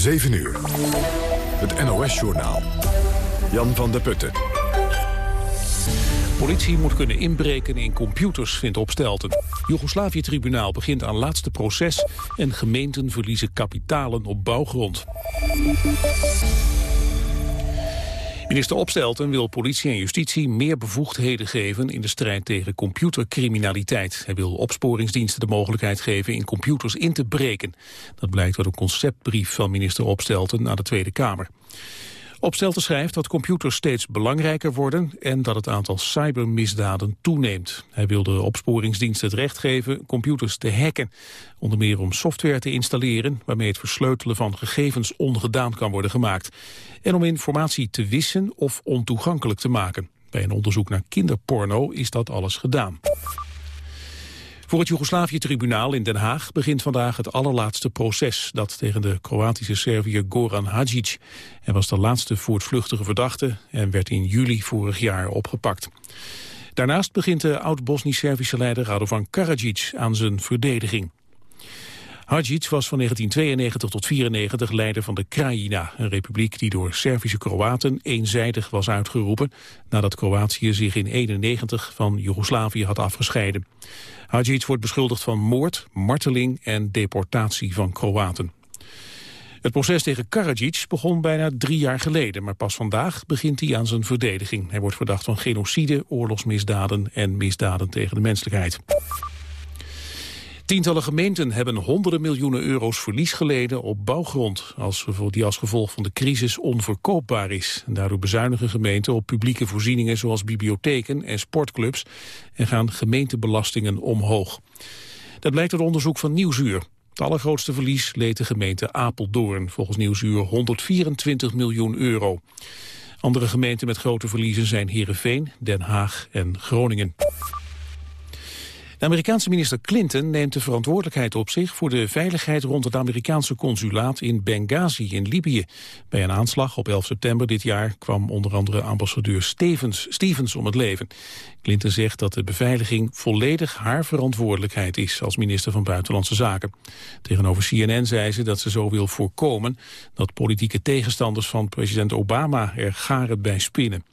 7 uur. Het NOS-journaal. Jan van der Putten. Politie moet kunnen inbreken in computers, vindt Opstelten. Joegoslavië-tribunaal begint aan laatste proces... en gemeenten verliezen kapitalen op bouwgrond. Minister Opstelten wil politie en justitie meer bevoegdheden geven in de strijd tegen computercriminaliteit. Hij wil opsporingsdiensten de mogelijkheid geven in computers in te breken. Dat blijkt uit een conceptbrief van minister Opstelten aan de Tweede Kamer. Opstelten schrijft dat computers steeds belangrijker worden en dat het aantal cybermisdaden toeneemt. Hij wil de opsporingsdiensten het recht geven computers te hacken. Onder meer om software te installeren waarmee het versleutelen van gegevens ongedaan kan worden gemaakt. En om informatie te wissen of ontoegankelijk te maken. Bij een onderzoek naar kinderporno is dat alles gedaan. Voor het Joegoslavië-tribunaal in Den Haag begint vandaag het allerlaatste proces. Dat tegen de Kroatische Serviër Goran Hadjic. Hij was de laatste voortvluchtige verdachte en werd in juli vorig jaar opgepakt. Daarnaast begint de oud-Bosnisch-Servische leider Radovan Karadzic aan zijn verdediging. Hadjic was van 1992 tot 1994 leider van de Krajina, een republiek die door Servische Kroaten eenzijdig was uitgeroepen nadat Kroatië zich in 1991 van Joegoslavië had afgescheiden. Hadjic wordt beschuldigd van moord, marteling en deportatie van Kroaten. Het proces tegen Karadzic begon bijna drie jaar geleden, maar pas vandaag begint hij aan zijn verdediging. Hij wordt verdacht van genocide, oorlogsmisdaden en misdaden tegen de menselijkheid. Tientallen gemeenten hebben honderden miljoenen euro's verlies geleden op bouwgrond, als, die als gevolg van de crisis onverkoopbaar is. daardoor bezuinigen gemeenten op publieke voorzieningen zoals bibliotheken en sportclubs en gaan gemeentebelastingen omhoog. Dat blijkt uit onderzoek van Nieuwsuur. Het allergrootste verlies leed de gemeente Apeldoorn, volgens Nieuwsuur 124 miljoen euro. Andere gemeenten met grote verliezen zijn Heerenveen, Den Haag en Groningen. De Amerikaanse minister Clinton neemt de verantwoordelijkheid op zich voor de veiligheid rond het Amerikaanse consulaat in Benghazi in Libië. Bij een aanslag op 11 september dit jaar kwam onder andere ambassadeur Stevens, Stevens om het leven. Clinton zegt dat de beveiliging volledig haar verantwoordelijkheid is als minister van Buitenlandse Zaken. Tegenover CNN zei ze dat ze zo wil voorkomen dat politieke tegenstanders van president Obama er garen bij spinnen.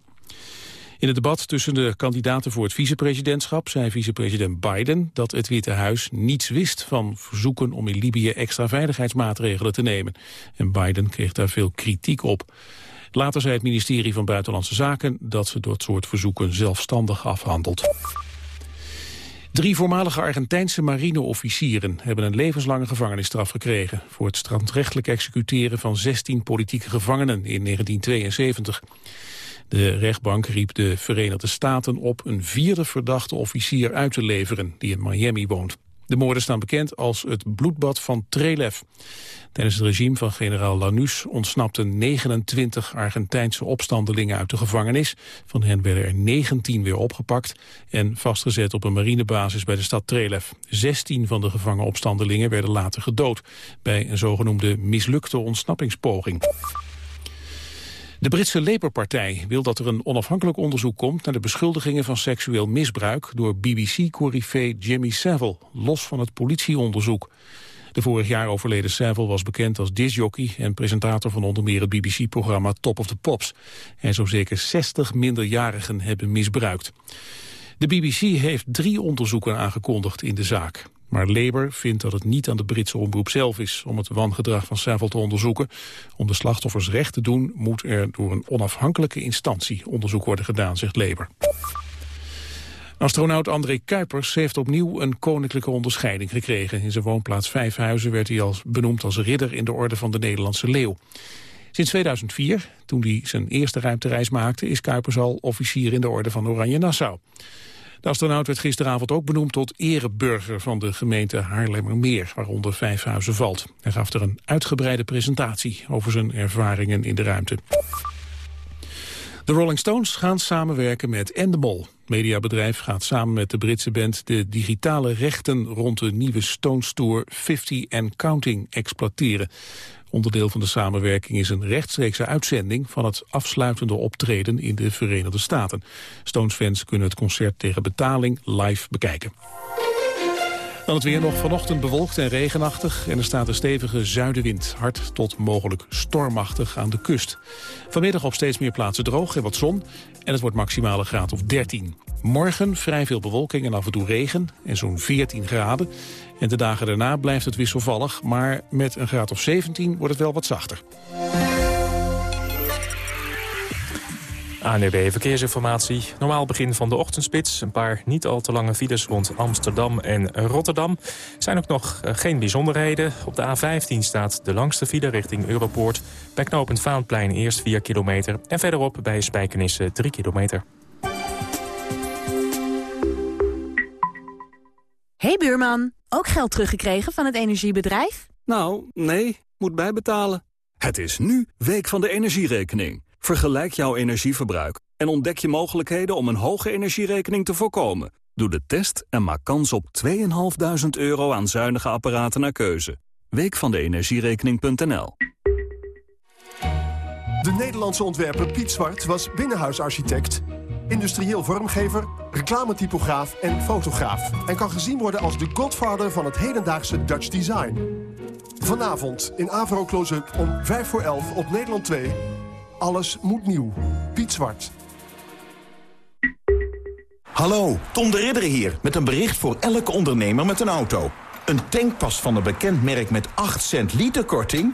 In het debat tussen de kandidaten voor het vicepresidentschap zei vicepresident Biden dat het Witte Huis niets wist van verzoeken om in Libië extra veiligheidsmaatregelen te nemen. En Biden kreeg daar veel kritiek op. Later zei het ministerie van Buitenlandse Zaken dat ze dat soort verzoeken zelfstandig afhandelt. Drie voormalige Argentijnse marineofficieren hebben een levenslange gevangenisstraf gekregen voor het strandrechtelijk executeren van 16 politieke gevangenen in 1972. De rechtbank riep de Verenigde Staten op een vierde verdachte officier uit te leveren die in Miami woont. De moorden staan bekend als het bloedbad van Trelev. Tijdens het regime van generaal Lanus ontsnapten 29 Argentijnse opstandelingen uit de gevangenis. Van hen werden er 19 weer opgepakt en vastgezet op een marinebasis bij de stad Trelev. 16 van de gevangen opstandelingen werden later gedood bij een zogenoemde mislukte ontsnappingspoging. De Britse Labour-partij wil dat er een onafhankelijk onderzoek komt naar de beschuldigingen van seksueel misbruik door BBC-corrivé Jimmy Savile, los van het politieonderzoek. De vorig jaar overleden Savile was bekend als disjockey en presentator van onder meer het BBC-programma Top of the Pops. Hij zou zeker 60 minderjarigen hebben misbruikt. De BBC heeft drie onderzoeken aangekondigd in de zaak. Maar Labour vindt dat het niet aan de Britse omroep zelf is om het wangedrag van Savile te onderzoeken. Om de slachtoffers recht te doen moet er door een onafhankelijke instantie onderzoek worden gedaan, zegt Labour. Astronaut André Kuipers heeft opnieuw een koninklijke onderscheiding gekregen. In zijn woonplaats Vijfhuizen werd hij als, benoemd als ridder in de orde van de Nederlandse Leeuw. Sinds 2004, toen hij zijn eerste ruimtereis maakte, is Kuipers al officier in de orde van Oranje Nassau. De astronaut werd gisteravond ook benoemd tot ereburger van de gemeente Haarlemmermeer, waaronder Vijfhuizen valt. Hij gaf er een uitgebreide presentatie over zijn ervaringen in de ruimte. De Rolling Stones gaan samenwerken met Endemol. Mediabedrijf gaat samen met de Britse band de digitale rechten rond de nieuwe Stones Tour 50 and Counting exploiteren. Onderdeel van de samenwerking is een rechtstreekse uitzending van het afsluitende optreden in de Verenigde Staten. Stones-fans kunnen het concert tegen betaling live bekijken. Dan het weer nog vanochtend bewolkt en regenachtig en er staat een stevige zuidenwind. Hard tot mogelijk stormachtig aan de kust. Vanmiddag op steeds meer plaatsen droog en wat zon en het wordt maximale graad of 13. Morgen vrij veel bewolking en af en toe regen en zo'n 14 graden. En de dagen daarna blijft het wisselvallig, maar met een graad of 17 wordt het wel wat zachter. ANUB Verkeersinformatie. Normaal begin van de ochtendspits. Een paar niet al te lange files rond Amsterdam en Rotterdam. Er zijn ook nog eh, geen bijzonderheden. Op de A15 staat de langste file richting Europoort. Bij knooppunt Vaanplein eerst 4 kilometer. En verderop bij Spijkenisse 3 kilometer. Hey buurman, ook geld teruggekregen van het energiebedrijf? Nou, nee, moet bijbetalen. Het is nu Week van de Energierekening. Vergelijk jouw energieverbruik en ontdek je mogelijkheden om een hoge energierekening te voorkomen. Doe de test en maak kans op 2.500 euro aan zuinige apparaten naar keuze. Week van de energierekening.nl De Nederlandse ontwerper Piet Zwart was binnenhuisarchitect, industrieel vormgever, reclametypograaf en fotograaf. En kan gezien worden als de godfather van het hedendaagse Dutch design. Vanavond in Avro Close-up om 5 voor 11 op Nederland 2 alles moet nieuw. Piet Zwart. Hallo, Tom de Ridder hier. Met een bericht voor elke ondernemer met een auto. Een tankpas van een bekend merk met 8 cent liter korting?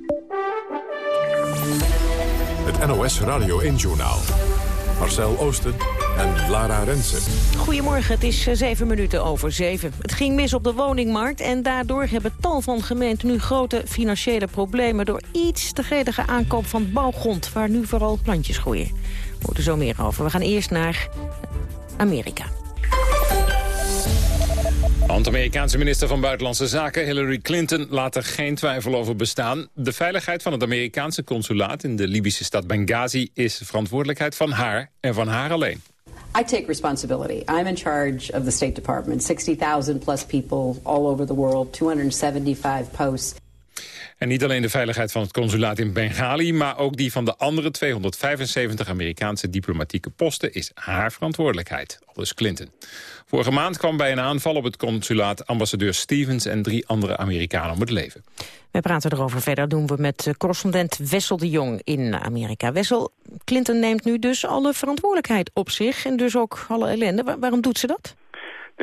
NOS Radio 1 Journaal. Marcel Oosten en Lara Rensen. Goedemorgen, het is eh, zeven minuten over zeven. Het ging mis op de woningmarkt en daardoor hebben tal van gemeenten nu grote financiële problemen door iets te gretige aankoop van bouwgrond, waar nu vooral plantjes groeien. We er zo meer over. We gaan eerst naar Amerika. Amerikaanse minister van Buitenlandse Zaken Hillary Clinton laat er geen twijfel over bestaan. De veiligheid van het Amerikaanse consulaat in de Libische stad Benghazi is verantwoordelijkheid van haar en van haar alleen. I take responsibility. I'm in charge of the State Department. 60,000 plus people all over the world, 275 posts. En niet alleen de veiligheid van het consulaat in Bengali... maar ook die van de andere 275 Amerikaanse diplomatieke posten... is haar verantwoordelijkheid, aldus Clinton. Vorige maand kwam bij een aanval op het consulaat... ambassadeur Stevens en drie andere Amerikanen om het leven. Wij praten erover verder, doen we met correspondent Wessel de Jong in Amerika. Wessel, Clinton neemt nu dus alle verantwoordelijkheid op zich... en dus ook alle ellende. waarom doet ze dat?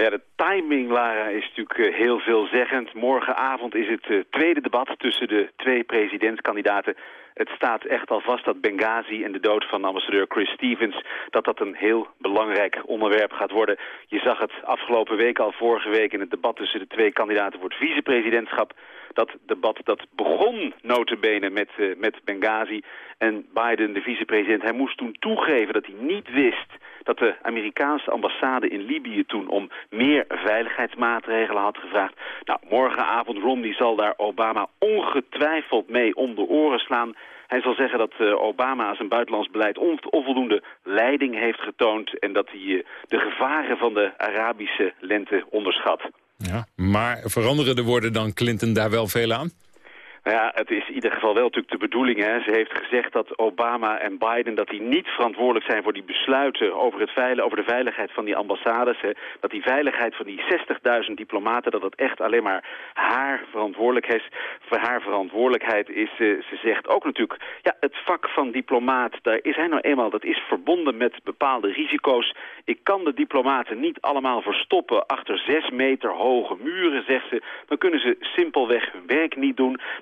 Ja, de timing, Lara, is natuurlijk eh, heel veelzeggend. Morgenavond is het uh, tweede debat tussen de twee presidentskandidaten. Het staat echt al vast dat Benghazi en de dood van ambassadeur Chris Stevens... dat dat een heel belangrijk onderwerp gaat worden. Je zag het afgelopen week al, vorige week... in het debat tussen de twee kandidaten voor het vicepresidentschap. Dat debat dat begon notenbenen met, uh, met Benghazi. En Biden, de vicepresident, hij moest toen toegeven dat hij niet wist dat de Amerikaanse ambassade in Libië toen om meer veiligheidsmaatregelen had gevraagd. Nou, morgenavond Romney zal daar Obama ongetwijfeld mee om de oren slaan. Hij zal zeggen dat uh, Obama aan zijn buitenlands beleid onvoldoende leiding heeft getoond... en dat hij uh, de gevaren van de Arabische lente onderschat. Ja, maar veranderen de woorden dan Clinton daar wel veel aan? Nou ja, het is in ieder geval wel natuurlijk de bedoeling. Hè. Ze heeft gezegd dat Obama en Biden dat die niet verantwoordelijk zijn voor die besluiten over, het over de veiligheid van die ambassades. Hè. Dat die veiligheid van die 60.000 diplomaten, dat dat echt alleen maar haar verantwoordelijkheid, voor haar verantwoordelijkheid is. ze zegt ook natuurlijk, ja, het vak van diplomaat, daar is hij nou eenmaal, dat is verbonden met bepaalde risico's. Ik kan de diplomaten niet allemaal verstoppen achter zes meter hoge muren, zegt ze. Dan kunnen ze simpelweg hun werk niet doen.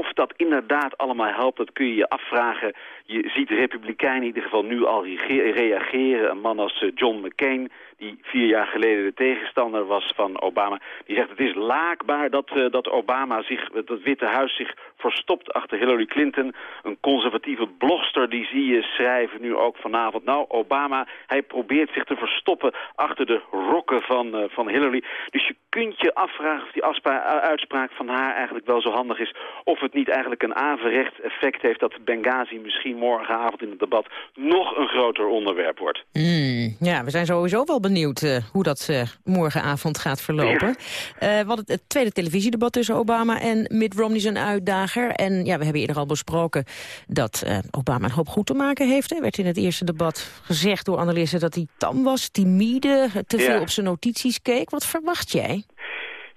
of dat inderdaad allemaal helpt, dat kun je je afvragen. Je ziet de Republikeinen in ieder geval nu al reageren. Een man als eh, John McCain, die vier jaar geleden de tegenstander was van Obama... die zegt het is laakbaar dat, uh, dat Obama zich, dat Witte Huis zich verstopt achter Hillary Clinton. Een conservatieve blogster die zie je schrijven nu ook vanavond. Nou, Obama, hij probeert zich te verstoppen achter de rokken van, uh, van Hillary. Dus je kunt je afvragen of die uitspraak van haar eigenlijk wel zo handig is. Of het niet eigenlijk een averecht effect heeft dat Benghazi misschien morgenavond in het debat nog een groter onderwerp wordt. Mm, ja, we zijn sowieso wel benieuwd uh, hoe dat uh, morgenavond gaat verlopen. Ja. wat het, het, tweede televisiedebat tussen Obama en Mitt Romney is een uitdager. En ja, we hebben eerder al besproken dat Obama een hoop goed te maken heeft. Er werd in het eerste debat gezegd door analisten dat hij tam was, timide, te veel ja. op zijn notities keek. Wat verwacht jij?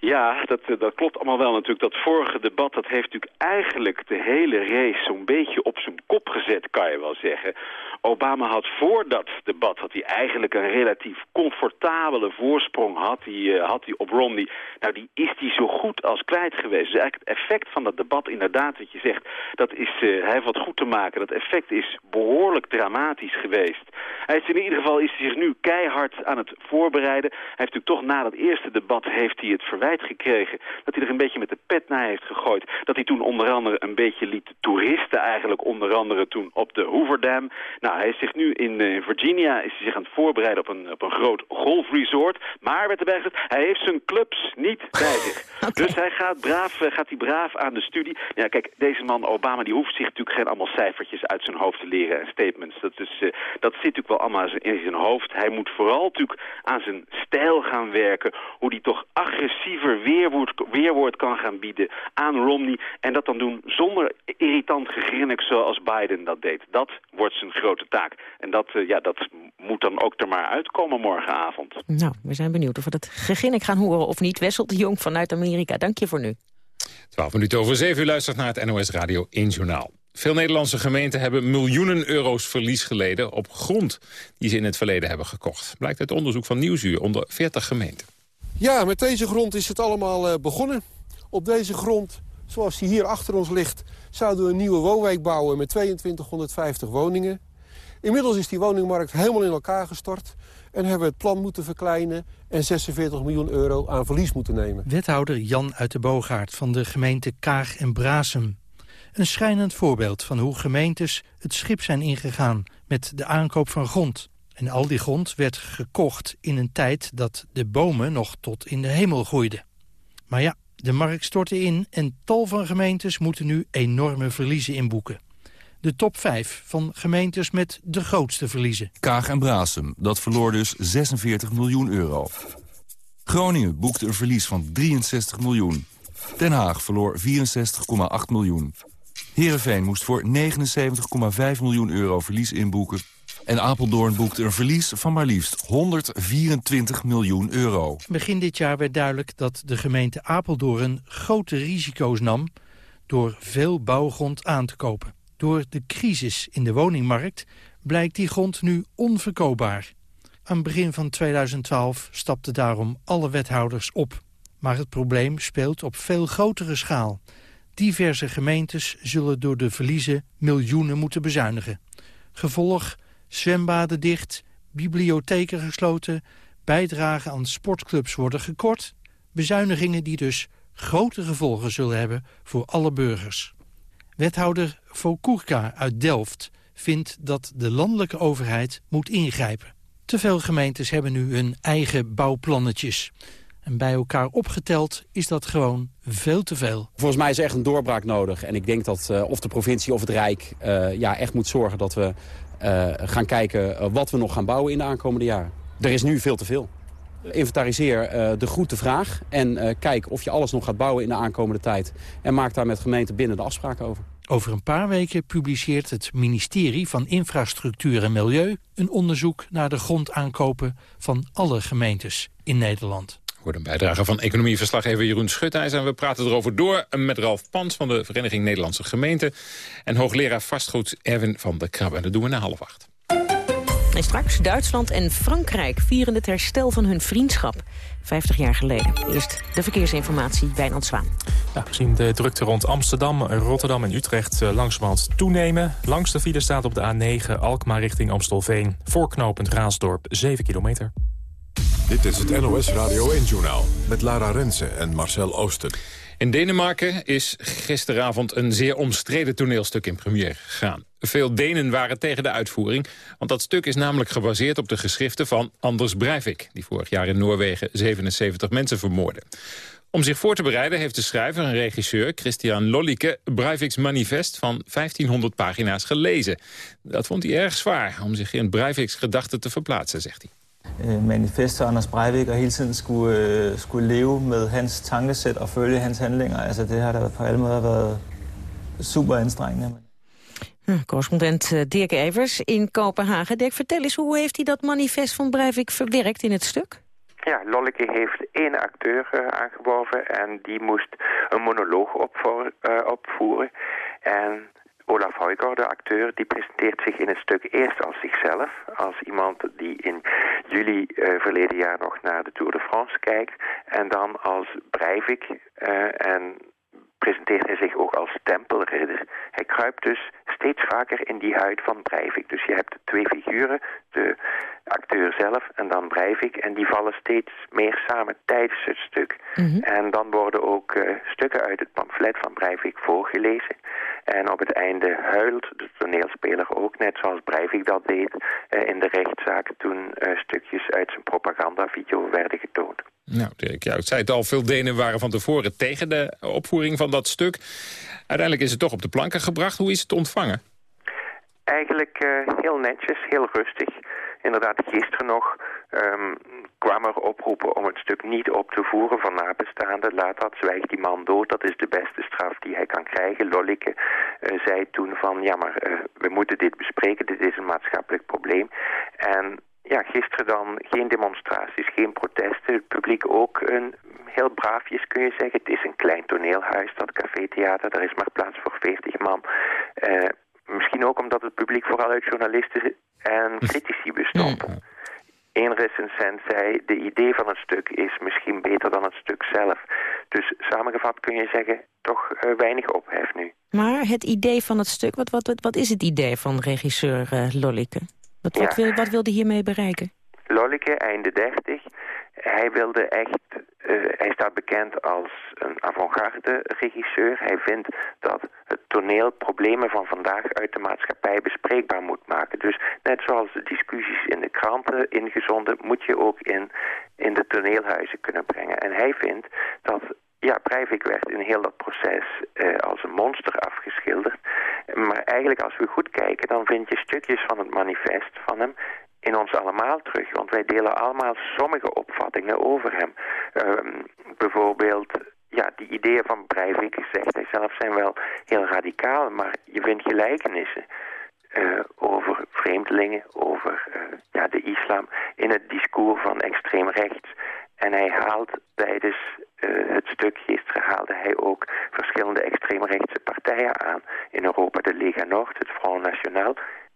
Ja, dat, dat klopt allemaal wel natuurlijk. Dat vorige debat dat heeft natuurlijk eigenlijk de hele race zo'n beetje op zijn kop gezet, kan je wel zeggen. Obama had voor dat debat had hij eigenlijk een relatief comfortabele voorsprong had hij, uh, had hij op Romney. Nou, die is hij zo goed als kwijt geweest. Dus eigenlijk het effect van dat debat, inderdaad wat je zegt, dat is, uh, hij heeft wat goed te maken. Dat effect is behoorlijk dramatisch geweest. Hij is in ieder geval is zich nu keihard aan het voorbereiden. Hij heeft natuurlijk toch na dat eerste debat heeft hij het verwijt gekregen dat hij er een beetje met de pet naar heeft gegooid. Dat hij toen onder andere een beetje liet toeristen eigenlijk onder andere toen op de Hoover Dam. Nou, hij is zich nu in uh, Virginia is hij zich aan het voorbereiden op een, op een groot golfresort. Maar werd erbij gezegd, hij heeft zijn clubs niet bij zich. okay. Dus hij gaat, braaf, uh, gaat hij braaf aan de studie. Ja, kijk, deze man Obama die hoeft zich natuurlijk geen allemaal cijfertjes uit zijn hoofd te leren en statements. Dat, is, uh, dat zit natuurlijk wel allemaal in zijn hoofd. Hij moet vooral natuurlijk aan zijn stijl gaan werken. Hoe hij toch agressiever weerwoord, weerwoord kan gaan bieden aan Romney. En dat dan doen zonder irritant gegrinnik zoals Biden dat deed. Dat wordt zijn grote taak. En dat, uh, ja, dat moet dan ook er maar uitkomen morgenavond. Nou, we zijn benieuwd of we dat gegrinnik gaan horen of niet. Wessel de Jong vanuit Amerika, dank je voor nu. 12 minuten over 7 u luistert naar het NOS Radio 1 Journaal. Veel Nederlandse gemeenten hebben miljoenen euro's verlies geleden op grond die ze in het verleden hebben gekocht. Blijkt uit onderzoek van Nieuwsuur onder 40 gemeenten. Ja, met deze grond is het allemaal uh, begonnen. Op deze grond, zoals die hier achter ons ligt... zouden we een nieuwe woonwijk bouwen met 2250 woningen. Inmiddels is die woningmarkt helemaal in elkaar gestort... en hebben we het plan moeten verkleinen... en 46 miljoen euro aan verlies moeten nemen. Wethouder Jan uit de Boogaard van de gemeente Kaag en Brasem. Een schrijnend voorbeeld van hoe gemeentes het schip zijn ingegaan... met de aankoop van grond... En al die grond werd gekocht in een tijd dat de bomen nog tot in de hemel groeiden. Maar ja, de markt stortte in en tal van gemeentes moeten nu enorme verliezen inboeken. De top 5 van gemeentes met de grootste verliezen. Kaag en Brasem, dat verloor dus 46 miljoen euro. Groningen boekte een verlies van 63 miljoen. Den Haag verloor 64,8 miljoen. Heerenveen moest voor 79,5 miljoen euro verlies inboeken en Apeldoorn boekte een verlies van maar liefst 124 miljoen euro. Begin dit jaar werd duidelijk dat de gemeente Apeldoorn grote risico's nam... door veel bouwgrond aan te kopen. Door de crisis in de woningmarkt blijkt die grond nu onverkoopbaar. Aan het begin van 2012 stapten daarom alle wethouders op. Maar het probleem speelt op veel grotere schaal. Diverse gemeentes zullen door de verliezen miljoenen moeten bezuinigen. Gevolg zwembaden dicht, bibliotheken gesloten... bijdragen aan sportclubs worden gekort... bezuinigingen die dus grote gevolgen zullen hebben voor alle burgers. Wethouder Vokurka uit Delft vindt dat de landelijke overheid moet ingrijpen. Te veel gemeentes hebben nu hun eigen bouwplannetjes. En bij elkaar opgeteld is dat gewoon veel te veel. Volgens mij is er echt een doorbraak nodig. En ik denk dat uh, of de provincie of het Rijk uh, ja, echt moet zorgen dat we uh, gaan kijken wat we nog gaan bouwen in de aankomende jaren. Er is nu veel te veel. Inventariseer de goed de vraag en kijk of je alles nog gaat bouwen in de aankomende tijd. En maak daar met gemeenten binnen de afspraken over. Over een paar weken publiceert het ministerie van Infrastructuur en Milieu... een onderzoek naar de grondaankopen van alle gemeentes in Nederland. Wordt een bijdrage van economieverslaggever Jeroen Schutijs. En we praten erover door met Ralf Pans van de Vereniging Nederlandse Gemeenten. En hoogleraar vastgoed Erwin van der Krab. En dat doen we na half acht. En straks Duitsland en Frankrijk vieren het herstel van hun vriendschap. 50 jaar geleden. Eerst de verkeersinformatie bij Zwaan. Ja, we zien de drukte rond Amsterdam, Rotterdam en Utrecht langzamerhand toenemen. Langs de file staat op de A9 Alkmaar richting Amstelveen. Voorknopend Raasdorp 7 kilometer. Dit is het NOS Radio 1-journaal met Lara Rensen en Marcel Oosten. In Denemarken is gisteravond een zeer omstreden toneelstuk in première gegaan. Veel Denen waren tegen de uitvoering, want dat stuk is namelijk gebaseerd op de geschriften van Anders Breivik, die vorig jaar in Noorwegen 77 mensen vermoordde. Om zich voor te bereiden heeft de schrijver en regisseur Christian Lollike Breiviks manifest van 1500 pagina's gelezen. Dat vond hij erg zwaar om zich in Breiviks gedachten te verplaatsen, zegt hij. Øh, manifest til Anders Breivik og hele tiden skulle, øh, skulle leve med hans tankesæt og følge hans handlinger. Altså det har da på alle måder været super anstrengende. correspondent eh, Dirk Evers in Kopenhagen. Dirk, vertel eens, hoe heeft hij dat manifest van Breivik verwerkt in het stuk? Ja, Lolleke heeft één acteur uh, aangeworven en die moest een monoloog opvoer, uh, opvoeren. En Olaf Huyger, de acteur, die presenteert zich in het stuk eerst als zichzelf. Als iemand die in juli uh, verleden jaar nog naar de Tour de France kijkt. En dan als Breivik. Uh, en presenteert hij zich ook als tempelridder. Hij kruipt dus steeds vaker in die huid van Breivik. Dus je hebt twee figuren, de acteur zelf en dan Breivik. En die vallen steeds meer samen tijdens het stuk. Mm -hmm. En dan worden ook uh, stukken uit het pamflet van Breivik voorgelezen. En op het einde huilt de toneelspeler ook, net zoals Breivik dat deed uh, in de rechtszaak toen uh, stukjes uit zijn propagandavideo werden getoond. Nou, Dirk, zei het al, veel Denen waren van tevoren tegen de opvoering van dat stuk. Uiteindelijk is het toch op de planken gebracht. Hoe is het ontvangen? Eigenlijk uh, heel netjes, heel rustig. Inderdaad, gisteren nog um, kwamen er oproepen om het stuk niet op te voeren van nabestaanden. Laat dat, zwijgt die man dood, dat is de beste straf die hij kan krijgen. Lollike uh, zei toen van, ja maar uh, we moeten dit bespreken, dit is een maatschappelijk probleem. En ja, gisteren dan geen demonstraties, geen protesten. Het publiek ook een heel braafjes kun je zeggen. Het is een klein toneelhuis, dat café-theater. Er is maar plaats voor 40 man. Uh, misschien ook omdat het publiek vooral uit journalisten en critici bestond. Eén recensent zei, de idee van het stuk is misschien beter dan het stuk zelf. Dus samengevat kun je zeggen, toch uh, weinig ophef nu. Maar het idee van het stuk, wat, wat, wat is het idee van regisseur uh, Lollike? Wat, wat, ja. wil, wat wilde hiermee bereiken? Lollike, einde 30. Hij wilde echt, uh, hij staat bekend als een avant-garde regisseur. Hij vindt dat het toneel problemen van vandaag uit de maatschappij bespreekbaar moet maken. Dus net zoals de discussies in de kranten ingezonden, moet je ook in, in de toneelhuizen kunnen brengen. En hij vindt dat ja, Breivik werd in heel dat proces uh, als een monster afgeschilderd. Maar eigenlijk als we goed kijken, dan vind je stukjes van het manifest van hem in ons allemaal terug. Want wij delen allemaal sommige opvattingen over hem. Uh, bijvoorbeeld, ja, die ideeën van Breivik, zegt hij zelf, zijn wel heel radicaal. Maar je vindt gelijkenissen. Uh, over vreemdelingen, over uh, ja, de islam, in het discours van extreem rechts. En hij haalt tijdens uh, het stuk gisteren haalde hij ook verschillende extreemrechtse partijen aan. In Europa de Lega Nord, het Front National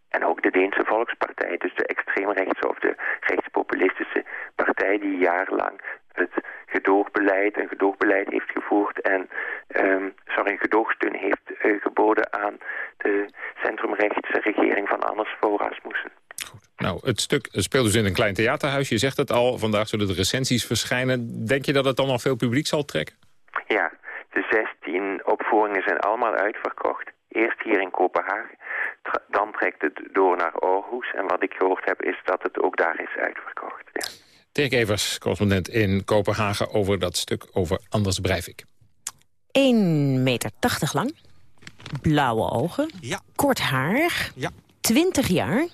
en ook de Deense Volkspartij. Dus de extreemrechtse of de rechtspopulistische partij die jarenlang het gedoogbeleid, een gedoogbeleid heeft gevoerd en um, sorry, gedoogsteun heeft uh, geboden aan de centrumrechtse regering van Anders Fogh Rasmussen. Nou, het stuk speelt dus in een klein theaterhuis. Je zegt het al, vandaag zullen de recensies verschijnen. Denk je dat het dan al veel publiek zal trekken? Ja, de 16 opvoeringen zijn allemaal uitverkocht. Eerst hier in Kopenhagen, dan trekt het door naar Aarhus. En wat ik gehoord heb is dat het ook daar is uitverkocht. Ja. Dirk Evers, correspondent in Kopenhagen over dat stuk over Anders Breivik. 1,80 meter lang, blauwe ogen, ja. kort haar, ja. 20 jaar...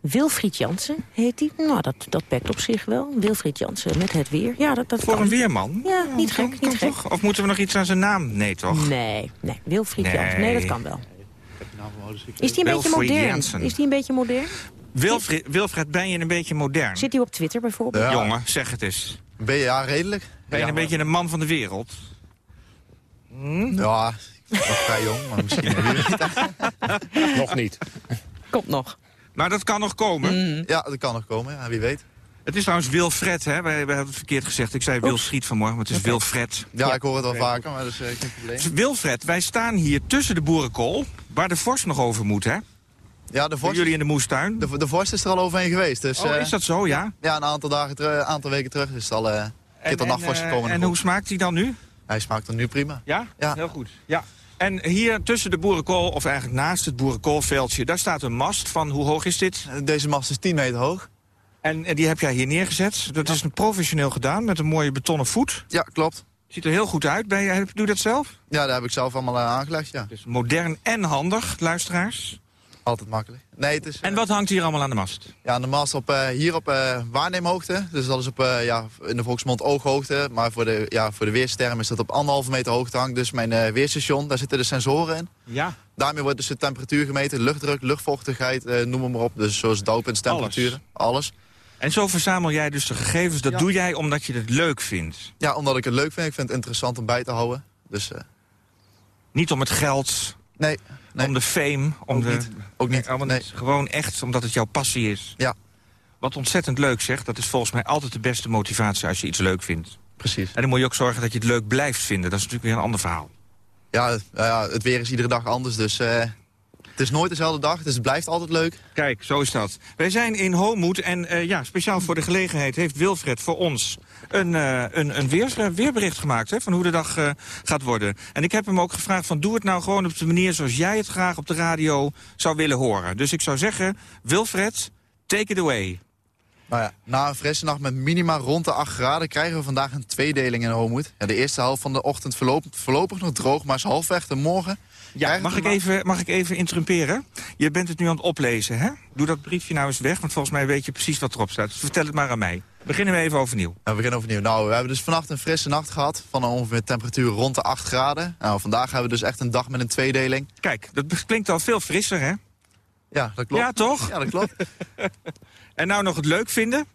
Wilfried Jansen heet hij. Nou, dat, dat pakt op zich wel. Wilfried Jansen met het weer. Ja, dat, dat Voor kan. een weerman? Ja, niet gek. Kan, niet kan gek. Toch? Of moeten we nog iets aan zijn naam? Nee, toch? Nee, nee. Wilfried Nee. Jansen. Nee, dat kan wel. Is die een beetje Wilfried modern? Jansen. Is die een beetje modern? Wilfried, Wilfred, ben je een beetje modern? Zit hij op Twitter bijvoorbeeld? Ja. Jongen, zeg het eens. Ben je, ja, redelijk. Ben je Ja, een beetje een man van de wereld? Ja, ik ben nog vrij jong, maar misschien nog niet. Nog niet. Komt nog. Maar dat kan nog komen. Mm. Ja, dat kan nog komen, ja, wie weet. Het is trouwens Wilfred, hè? Wij, wij hebben het verkeerd gezegd. Ik zei Wilfried vanmorgen, maar het is Wilfred. Ja, ik hoor het wel vaker, maar dat is eh, geen probleem. Wilfred, wij staan hier tussen de boerenkool, waar de vorst nog over moet, hè? Ja, de vorst, jullie in de moestuin. de, de vorst is er al overheen geweest. Dus, Oh, eh, is dat zo, ja? Ja, een aantal, dagen teru- aantal weken terug is het al... eh En, Gitter en, nachtvorst eh, gekomen. en hoe smaakt die dan nu? Hij smaakt er nu prima. Ja? Ja. Heel goed. Ja. En hier tussen de boerenkool, of eigenlijk naast het boerenkoolveldje... daar staat een mast van, hoe hoog is dit? Deze mast is 10 meter hoog. En eh, die heb jij hier neergezet. Dat is een professioneel gedaan met een mooie betonnen voet. Ja, klopt. Ziet er heel goed uit. Ben je, doe je dat zelf? Ja, daar heb ik zelf allemaal uh, aangelegd, ja. Dus modern en handig, luisteraars. Altijd makkelijk. Nee, het is, En wat hangt hier allemaal aan de mast? Ja, aan de mast op, uh, hier op uh, waarneemhoogte. Dus dat is op, uh, ja, in de volksmond ooghoogte. Maar voor de, ja, voor de weersterm is dat op anderhalve meter hoogte hangt. Dus mijn weerstation, daar zitten de sensoren in. Ja. Daarmee wordt dus de temperatuur gemeten, luchtdruk, luchtvochtigheid, noem maar, maar op. Dus zoals doopenstemperaturen, alles. alles. En zo verzamel jij dus de gegevens. Dat ja. doe jij omdat je het leuk vindt? Ja, omdat ik het leuk vind. Ik vind het interessant om bij te houden. Dus, Niet om het geld... Nee. Nee. Om de fame? Om ook de... niet. Ook niet. Nee, nee. Gewoon echt omdat het jouw passie is. Ja. Wat ontzettend leuk zegt, dat is volgens mij altijd de beste motivatie als je iets leuk vindt. Precies. En dan moet je ook zorgen dat je het leuk blijft vinden. Dat is natuurlijk weer een ander verhaal. Ja, ja het weer is iedere dag anders, dus uh, het is nooit dezelfde dag. Dus het blijft altijd leuk. Kijk, zo is dat. Wij zijn in Homoed en uh, ja, speciaal voor de gelegenheid heeft Wilfred voor ons een, uh, een, een weer, weerbericht gemaakt hè, van hoe de dag gaat worden. En ik heb hem ook gevraagd van doe het nou gewoon op de manier zoals jij het graag op de radio zou willen horen. Dus ik zou zeggen, Wilfred, take it away. Nou ja, na een frisse nacht met minima rond de 8 graden krijgen we vandaag een tweedeling in Homoed. Ja, de eerste helft van de ochtend voorlopig, voorlopig nog droog, maar is halfweg de morgen. Ja, mag ik, even, mag ik even interrumperen? Je bent het nu aan het oplezen, hè? Doe dat briefje nou eens weg, want volgens mij weet je precies wat erop staat. Dus vertel het maar aan mij. Beginnen we even overnieuw. Nou, we beginnen overnieuw. Nou, we hebben dus vannacht een frisse nacht gehad van ongeveer temperatuur rond de 8 graden. Nou, vandaag hebben we dus echt een dag met een tweedeling. Kijk, dat klinkt al veel frisser, hè? Ja, dat klopt. Ja, toch? Ja, dat klopt. en nou nog het leuk vinden?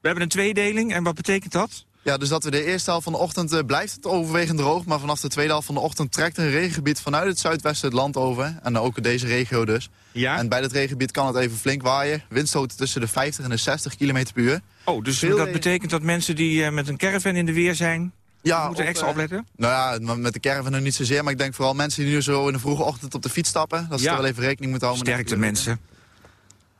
We hebben een tweedeling en wat betekent dat? Ja, dus dat we de eerste helft van de ochtend uh, blijft het overwegend droog. Maar vanaf de tweede helft van de ochtend trekt een regengebied vanuit het zuidwesten het land over. En ook deze regio dus. Ja? En bij dat regengebied kan het even flink waaien. Windstoten tussen de 50 en de 60 km per uur. Oh, dus Veel dat betekent dat mensen die uh, met een caravan in de weer zijn... Ja, moeten extra opletten? Nou ja, met de caravan nog niet zozeer. Maar ik denk vooral mensen die nu zo in de vroege ochtend op de fiets stappen. Dat ze ja. er wel even rekening moeten houden. Sterkte mensen.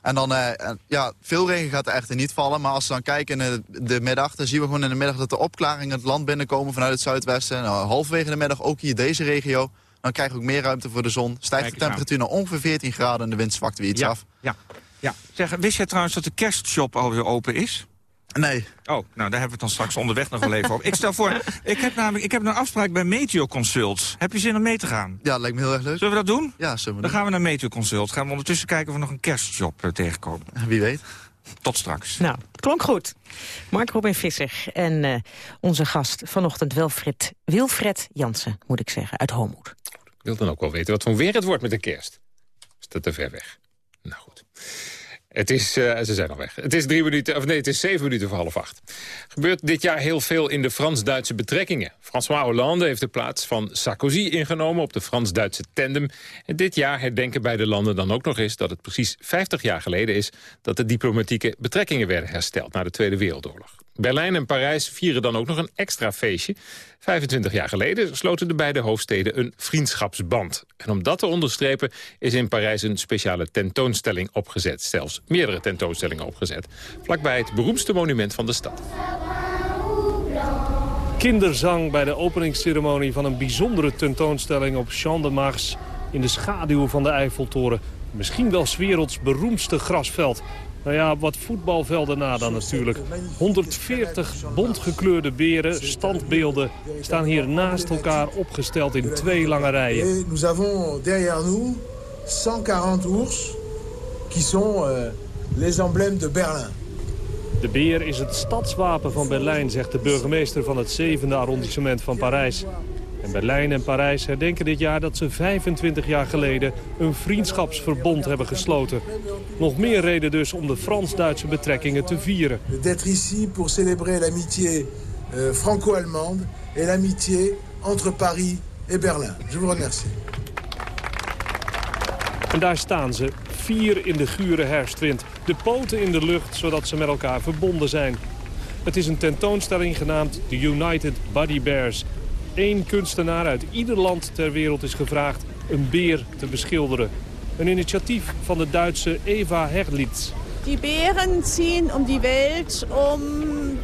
En dan, uh, ja, veel regen gaat er echter niet vallen. Maar als we dan kijken in de, de, middag, dan zien we gewoon in de middag dat de opklaringen het land binnenkomen vanuit het zuidwesten. Nou, halverwege de middag ook hier deze regio. Dan krijgen we ook meer ruimte voor de zon. Stijgt de temperatuur naar ongeveer 14 graden en de wind zwakt weer iets ja, af. Ja, ja. Zeg, wist jij trouwens dat de kerstshop alweer open is? Nee. Oh, nou, daar hebben we het dan straks onderweg nog wel even op. Ik stel voor, ik heb namelijk ik heb een afspraak bij Meteo Consult. Heb je zin om mee te gaan? Ja, dat lijkt me heel erg leuk. Zullen we dat doen? Ja, zullen we Dan doen. gaan we naar Meteo Consult. Gaan we ondertussen kijken of we nog een kerstshop uh, tegenkomen. Wie weet. Tot straks. Nou, klonk goed. Mark Robin Visser en uh, onze gast vanochtend Wilfred, Wilfred Jansen, moet ik zeggen, uit Homoed. Ik wil dan ook wel weten wat voor weer het wordt met de kerst. Is dat te ver weg? Nou goed. Het is, uh, ze zijn al weg. Het is drie minuten, of nee, het is zeven minuten voor half acht. Gebeurt dit jaar heel veel in de Frans-Duitse betrekkingen. François Hollande heeft de plaats van Sarkozy ingenomen op de Frans-Duitse tandem. En dit jaar herdenken beide landen dan ook nog eens dat het precies 50 jaar geleden is dat de diplomatieke betrekkingen werden hersteld na de Tweede Wereldoorlog. Berlijn en Parijs vieren dan ook nog een extra feestje. 25 jaar geleden sloten de beide hoofdsteden een vriendschapsband. En om dat te onderstrepen is in Parijs een speciale tentoonstelling opgezet. Zelfs meerdere tentoonstellingen opgezet. Vlakbij het beroemdste monument van de stad. Kinderzang bij de openingsceremonie van een bijzondere tentoonstelling op Champ de Mars... in de schaduw van de Eiffeltoren. Misschien wel werelds beroemdste grasveld. Nou ja, wat voetbalvelden na dan natuurlijk. 140 bontgekleurde beren, standbeelden, staan hier naast elkaar opgesteld in twee lange rijen. Nous avons derrière nous 140 ours qui sont euh, les emblèmes de Berlin. De beer is het stadswapen van Berlijn, zegt de burgemeester van het zevende arrondissement van Parijs. En Berlijn en Parijs herdenken dit jaar dat ze 25 jaar geleden een vriendschapsverbond hebben gesloten. Nog meer reden dus om de Frans-Duitse betrekkingen te vieren. D'être ici pour célébrer l'amitié euh, franco-allemande et l'amitié entre Paris et Berlin. Je vous remercie. En daar staan ze, vier in de gure herfstwind. De poten in de lucht, zodat ze met elkaar verbonden zijn. Het is een tentoonstelling genaamd The United Buddy Bears. Eén kunstenaar uit ieder land ter wereld is gevraagd een beer te beschilderen. Een initiatief van de Duitse Eva Herlitz. Die Bären ziehen um die Welt, um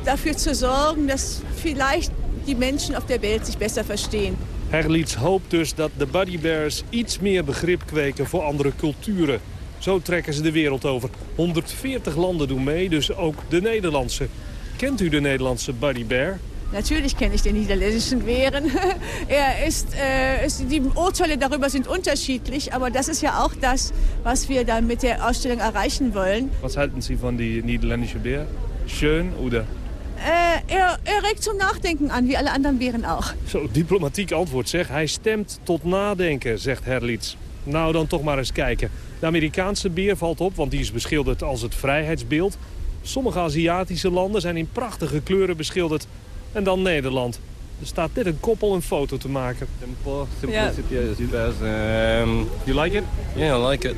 dafür zu sorgen, dass vielleicht die Menschen auf der Welt sich besser verstehen. Herlitz hoopt dus dat de Buddy Bears iets meer begrip kweken voor andere culturen. Zo trekken ze de wereld over. 140 landen doen mee, dus ook de Nederlandse. Kent u de Nederlandse Buddy Bear? Natürlich kenne ich den niederländischen Bären. er ist, äh, ist, die Urteile darüber sind unterschiedlich, aber das ist ja auch das, was wir dann mit der Ausstellung erreichen wollen. Was halten Sie von die niederländische Bär? Schön oder? Äh, er, er regt zum Nachdenken an, wie alle anderen Bären auch. Zo, diplomatiek antwoord zeg. Hij stemt tot nadenken, zegt Herlitz. Nou, dan toch maar eens kijken. De Amerikaanse beer valt op, want die is beschilderd als het vrijheidsbeeld. Sommige Aziatische landen zijn in prachtige kleuren beschilderd. En dan Nederland. Er staat net een koppel een foto te maken. Simple, simplicity yeah. is best. Um, you like it? Yeah, I like it.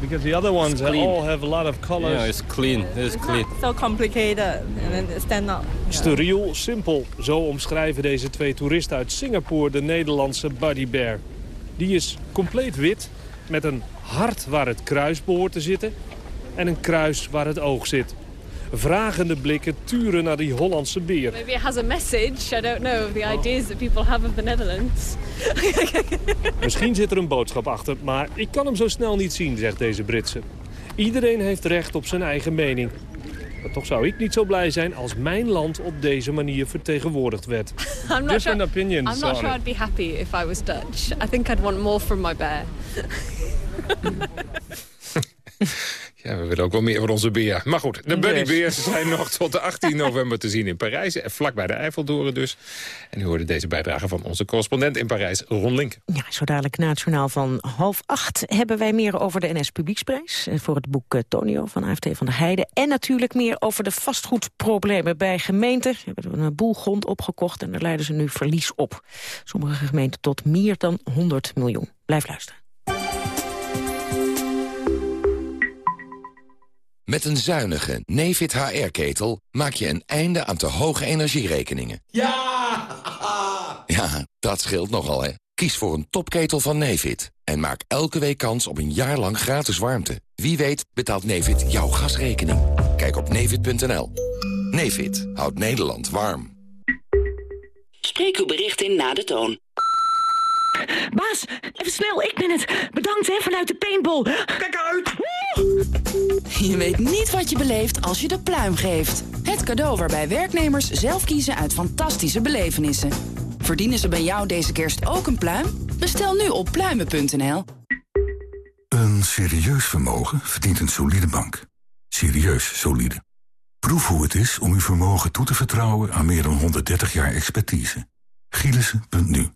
Because the other ones all have a lot of colors. Yeah, it's clean. It's, it's clean. so complicated and then stand up. Steriel, simpel. Zo omschrijven deze twee toeristen uit Singapore de Nederlandse Buddy Bear. Die is compleet wit, met een hart waar het kruis behoort te zitten... en een kruis waar het oog zit. Vragende blikken turen naar die Hollandse beer. Maybe it has a message. I don't know. The ideas that people have of the Netherlands. Misschien zit er een boodschap achter, maar ik kan hem zo snel niet zien, zegt deze Britse. Iedereen heeft recht op zijn eigen mening. Maar toch zou ik niet zo blij zijn als mijn land op deze manier vertegenwoordigd werd. I'm not Different sure, opinions. I'm not sure. I'd be happy if I was Dutch. I think I'd want more from my bear. Ja, we willen ook wel meer van onze beer. Maar goed, de Buddy Dus. Beers zijn nog tot de 18 november te zien in Parijs. En vlak bij de Eiffeltoren dus. En u hoorde deze bijdrage van onze correspondent in Parijs, Ron Link. Ja, zo dadelijk na het journaal van half acht hebben wij meer over de NS Publieksprijs. eh, Voor het boek eh, Tonio van AFT van der Heijden. En natuurlijk meer over de vastgoedproblemen bij gemeenten. Ze hebben een boel grond opgekocht en daar leiden ze nu verlies op. Sommige gemeenten tot meer dan 100 miljoen. Blijf luisteren. Met een zuinige Nefit HR-ketel maak je een einde aan te hoge energierekeningen. Ja! Ja, dat scheelt nogal, hè. Kies voor een topketel van Nefit en maak elke week kans op een jaar lang gratis warmte. Wie weet betaalt Nefit jouw gasrekening. Kijk op nefit.nl. Nefit houdt Nederland warm. Spreek uw bericht in na de toon. Baas, even snel, ik ben het. Bedankt hè, vanuit de paintball. Kijk uit! Je weet niet wat je beleeft als je de pluim geeft. Het cadeau waarbij werknemers zelf kiezen uit fantastische belevenissen. Verdienen ze bij jou deze kerst ook een pluim? Bestel nu op pluimen.nl. Een serieus vermogen verdient een solide bank. Serieus solide. Proef hoe het is om uw vermogen toe te vertrouwen aan meer dan 130 jaar expertise. Gielissen.nu.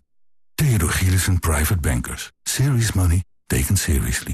Theodor Gielissen Private Bankers. Serious money taken seriously.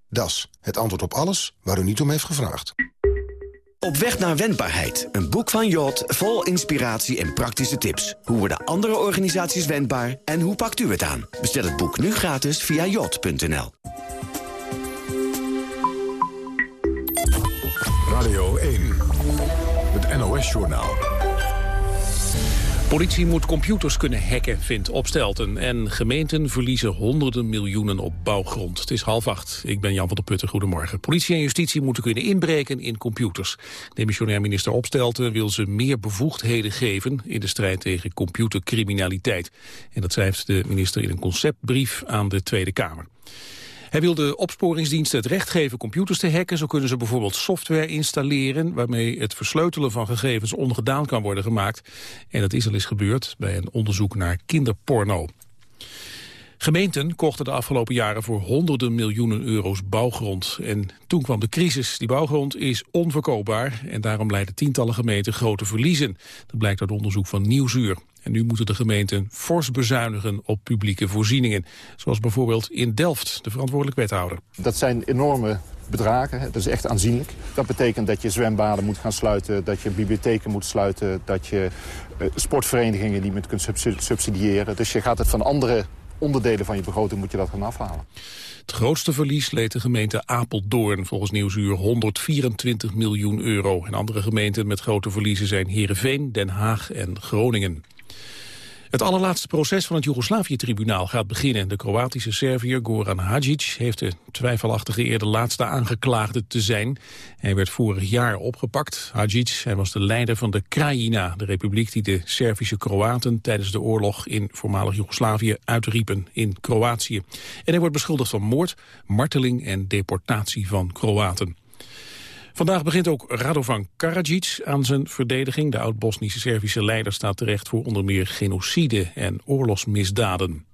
Das, het antwoord op alles waar u niet om heeft gevraagd. Op weg naar wendbaarheid. Een boek van Jot vol inspiratie en praktische tips. Hoe worden andere organisaties wendbaar en hoe pakt u het aan? Bestel het boek nu gratis via jot.nl. Radio 1, het NOS-journaal. Politie moet computers kunnen hacken, vindt Opstelten. En gemeenten verliezen honderden miljoenen op bouwgrond. Het is half acht. Ik ben Jan van der Putten. Goedemorgen. Politie en justitie moeten kunnen inbreken in computers. Demissionair minister Opstelten wil ze meer bevoegdheden geven... in de strijd tegen computercriminaliteit. En dat schrijft de minister in een conceptbrief aan de Tweede Kamer. Hij wil de opsporingsdiensten het recht geven computers te hacken. Zo kunnen ze bijvoorbeeld software installeren... waarmee het versleutelen van gegevens ongedaan kan worden gemaakt. En dat is al eens gebeurd bij een onderzoek naar kinderporno. Gemeenten kochten de afgelopen jaren voor honderden miljoenen euro's bouwgrond. En toen kwam de crisis. Die bouwgrond is onverkoopbaar en daarom leiden tientallen gemeenten grote verliezen. Dat blijkt uit onderzoek van Nieuwsuur. En nu moeten de gemeenten fors bezuinigen op publieke voorzieningen. Zoals bijvoorbeeld in Delft, de verantwoordelijk wethouder. Dat zijn enorme bedragen, dat is echt aanzienlijk. Dat betekent dat je zwembaden moet gaan sluiten, dat je bibliotheken moet sluiten... dat je eh, sportverenigingen niet meer kunt subsidiëren. Dus je gaat het van andere onderdelen van je begroting moet je dat gaan afhalen. Het grootste verlies leed de gemeente Apeldoorn, volgens Nieuwsuur 124 miljoen euro. En andere gemeenten met grote verliezen zijn Heerenveen, Den Haag en Groningen. Het allerlaatste proces van het Joegoslavië-tribunaal gaat beginnen. De Kroatische Serviër Goran Hadjic heeft de twijfelachtige eer de laatste aangeklaagde te zijn. Hij werd vorig jaar opgepakt. Hadjic hij was de leider van de Krajina, de republiek die de Servische Kroaten tijdens de oorlog in voormalig Joegoslavië uitriepen in Kroatië. En hij wordt beschuldigd van moord, marteling en deportatie van Kroaten. Vandaag begint ook Radovan Karadzic aan zijn verdediging. De oud-Bosnische Servische leider staat terecht voor onder meer genocide en oorlogsmisdaden.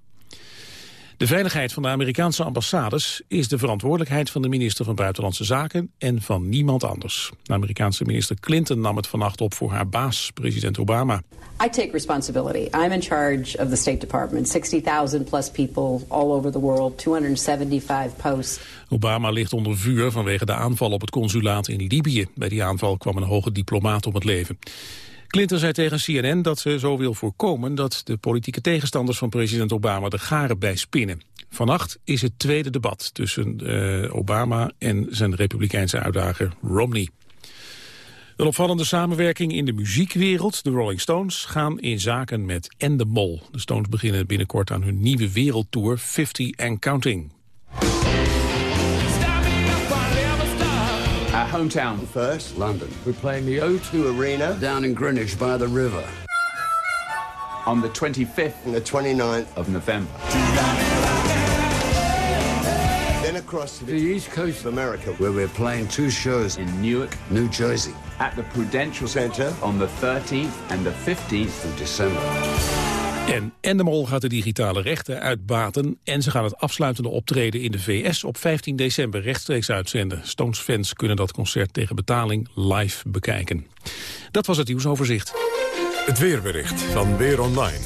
De veiligheid van de Amerikaanse ambassades is de verantwoordelijkheid van de minister van Buitenlandse Zaken en van niemand anders. De Amerikaanse minister Clinton nam het vannacht op voor haar baas, president Obama. I take responsibility. I'm in charge of the State Department. 60,000 plus people all over the world, 275 posts. Obama ligt onder vuur vanwege de aanval op het consulaat in Libië. Bij die aanval kwam een hoge diplomaat om het leven. Clinton zei tegen CNN dat ze zo wil voorkomen dat de politieke tegenstanders van president Obama de garen bij spinnen. Vannacht is het tweede debat tussen uh, Obama en zijn republikeinse uitdager Romney. Een opvallende samenwerking in de muziekwereld. De Rolling Stones gaan in zaken met Endemol. De Stones beginnen binnenkort aan hun nieuwe wereldtour 50 and Counting. Hometown first, London. We're playing the O2 Arena down in Greenwich by the river. On the 25th and the 29th of November. Then across to the east coast of America, where we're playing two shows in Newark, New Jersey. At the Prudential Center on the 13th and the 15th of December. En Endemol gaat de digitale rechten uitbaten... en ze gaan het afsluitende optreden in de VS op 15 december rechtstreeks uitzenden. Stones-fans kunnen dat concert tegen betaling live bekijken. Dat was het nieuwsoverzicht. Het weerbericht van Weer Online.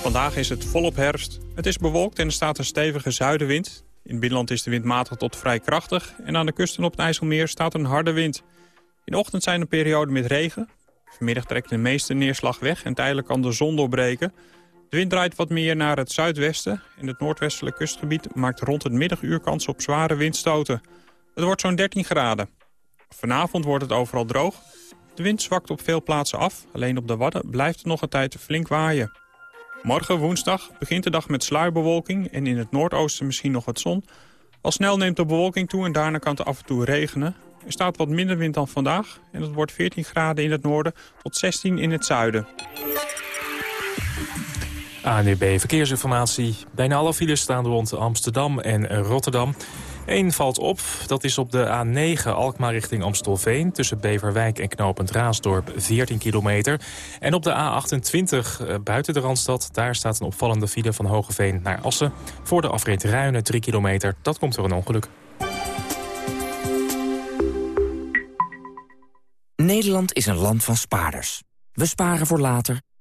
Vandaag is het volop herfst. Het is bewolkt en er staat een stevige zuidenwind. In het binnenland is de wind matig tot vrij krachtig... en aan de kusten op het IJsselmeer staat een harde wind. In de ochtend zijn er perioden met regen. Vanmiddag trekt de meeste neerslag weg en tijdelijk kan de zon doorbreken... De wind draait wat meer naar het zuidwesten. In het noordwestelijk kustgebied maakt rond het middaguur kans op zware windstoten. Het wordt zo'n 13 graden. Vanavond wordt het overal droog. De wind zwakt op veel plaatsen af. Alleen op de Wadden blijft het nog een tijd flink waaien. Morgen woensdag begint de dag met sluierbewolking... en in het noordoosten misschien nog wat zon. Al snel neemt de bewolking toe en daarna kan het af en toe regenen. Er staat wat minder wind dan vandaag... en het wordt 14 graden in het noorden tot 16 in het zuiden. ANUB Verkeersinformatie. Bijna alle files staan rond Amsterdam en Rotterdam. Eén valt op, dat is op de A9 Alkmaar richting Amstelveen... tussen Beverwijk en knooppunt Raasdorp, 14 kilometer. En op de A28 eh, buiten de Randstad... daar staat een opvallende file van Hogeveen naar Assen... voor de afrit Ruinen, 3 kilometer. Dat komt door een ongeluk. Nederland is een land van spaarders. We sparen voor later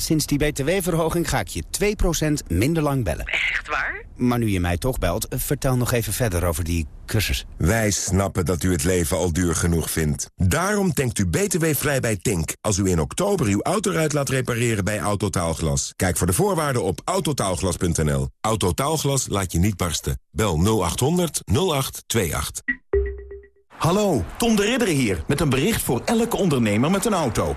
sinds die btw-verhoging ga ik je 2% minder lang bellen. Echt waar? Maar nu je mij toch belt, vertel nog even verder over die cursus. Wij snappen dat u het leven al duur genoeg vindt. Daarom denkt u btw-vrij bij Tink... als u in oktober uw autoruit laat repareren bij Autotaalglas. Kijk voor de voorwaarden op autotaalglas.nl. Autotaalglas laat je niet barsten. Bel 0800 0828. Hallo, Tom de Ridder hier, met een bericht voor elke ondernemer met een auto.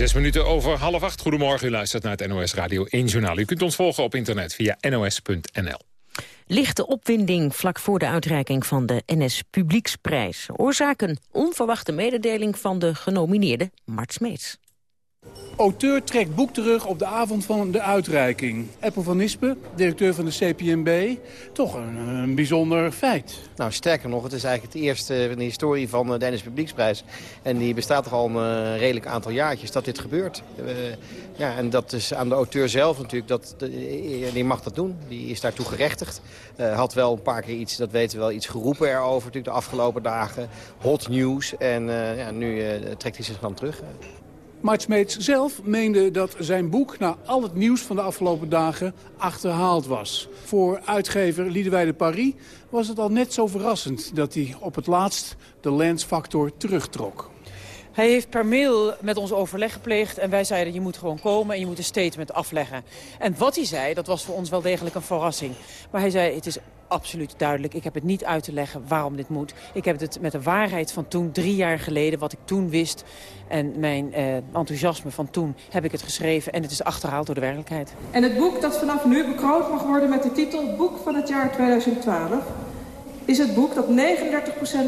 Zes minuten over half acht. Goedemorgen, u luistert naar het NOS Radio 1 Journaal. U kunt ons volgen op internet via nos.nl. Lichte opwinding vlak voor de uitreiking van de NS Publieksprijs. Oorzaken onverwachte mededeling van de genomineerde Mart Smeets. Auteur trekt boek terug op de avond van de uitreiking. Apple van Nispen, directeur van de CPMB. Toch een, bijzonder feit. Nou, sterker nog, het is eigenlijk het eerste in de historie van de NS Publieksprijs. En die bestaat toch al een uh, redelijk aantal jaartjes dat dit gebeurt. Uh, ja, en dat is aan de auteur zelf natuurlijk, dat, die mag dat doen. Die is daartoe gerechtigd. Had wel een paar keer iets, dat weten we wel, iets geroepen erover natuurlijk de afgelopen dagen. Hot news. En ja, nu trekt hij zich dan terug. Smeets zelf meende dat zijn boek na al het nieuws van de afgelopen dagen achterhaald was. Voor uitgever Liedewij Paris was het al net zo verrassend dat hij op het laatst de lensfactor terugtrok. Hij heeft per mail met ons overleg gepleegd en wij zeiden je moet gewoon komen en je moet een statement afleggen. En wat hij zei, dat was voor ons wel degelijk een verrassing. Maar hij zei het is absoluut duidelijk, ik heb het niet uit te leggen waarom dit moet. Ik heb het met de waarheid van toen, drie jaar geleden, wat ik toen wist en mijn eh, enthousiasme van toen heb ik het geschreven en het is achterhaald door de werkelijkheid. En het boek dat vanaf nu bekroond mag worden met de titel Boek van het jaar 2012 is het boek dat 39%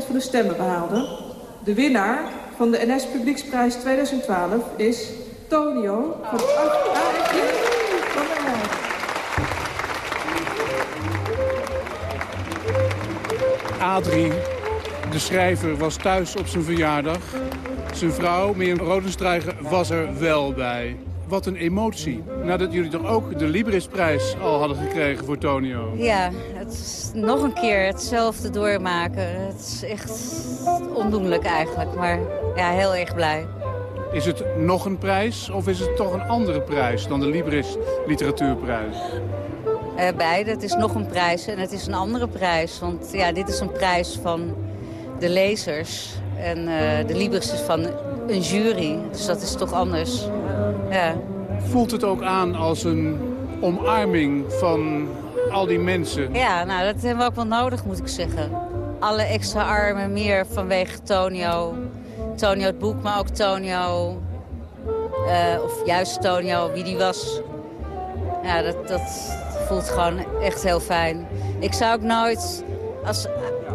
van de stemmen behaalde. De winnaar van de NS Publieksprijs 2012 is Tonio van AFD van Rijn. Adrie, de schrijver, was thuis op zijn verjaardag. Zijn vrouw, Mirjam Rodenstrijger, was er wel bij. Wat een emotie. Nadat jullie toch ook de Librisprijs al hadden gekregen voor Tonio. Ja, het is nog een keer hetzelfde doormaken. Het is echt ondoenlijk eigenlijk, maar ja, heel erg blij. Is het nog een prijs of is het toch een andere prijs dan de Libris Literatuurprijs? Uh, beide. Het is nog een prijs en het is een andere prijs. Want ja, dit is een prijs van de lezers. En uh, de Libris is van een jury. Dus dat is toch anders. Ja. Voelt het ook aan als een omarming van al die mensen? Ja, nou dat hebben we ook wel nodig moet ik zeggen. Alle extra armen meer vanwege Tonio. Tonio het boek, maar ook Tonio... Uh, of juist Tonio, wie die was. Ja, dat, dat voelt gewoon echt heel fijn. Ik zou ook nooit... Als,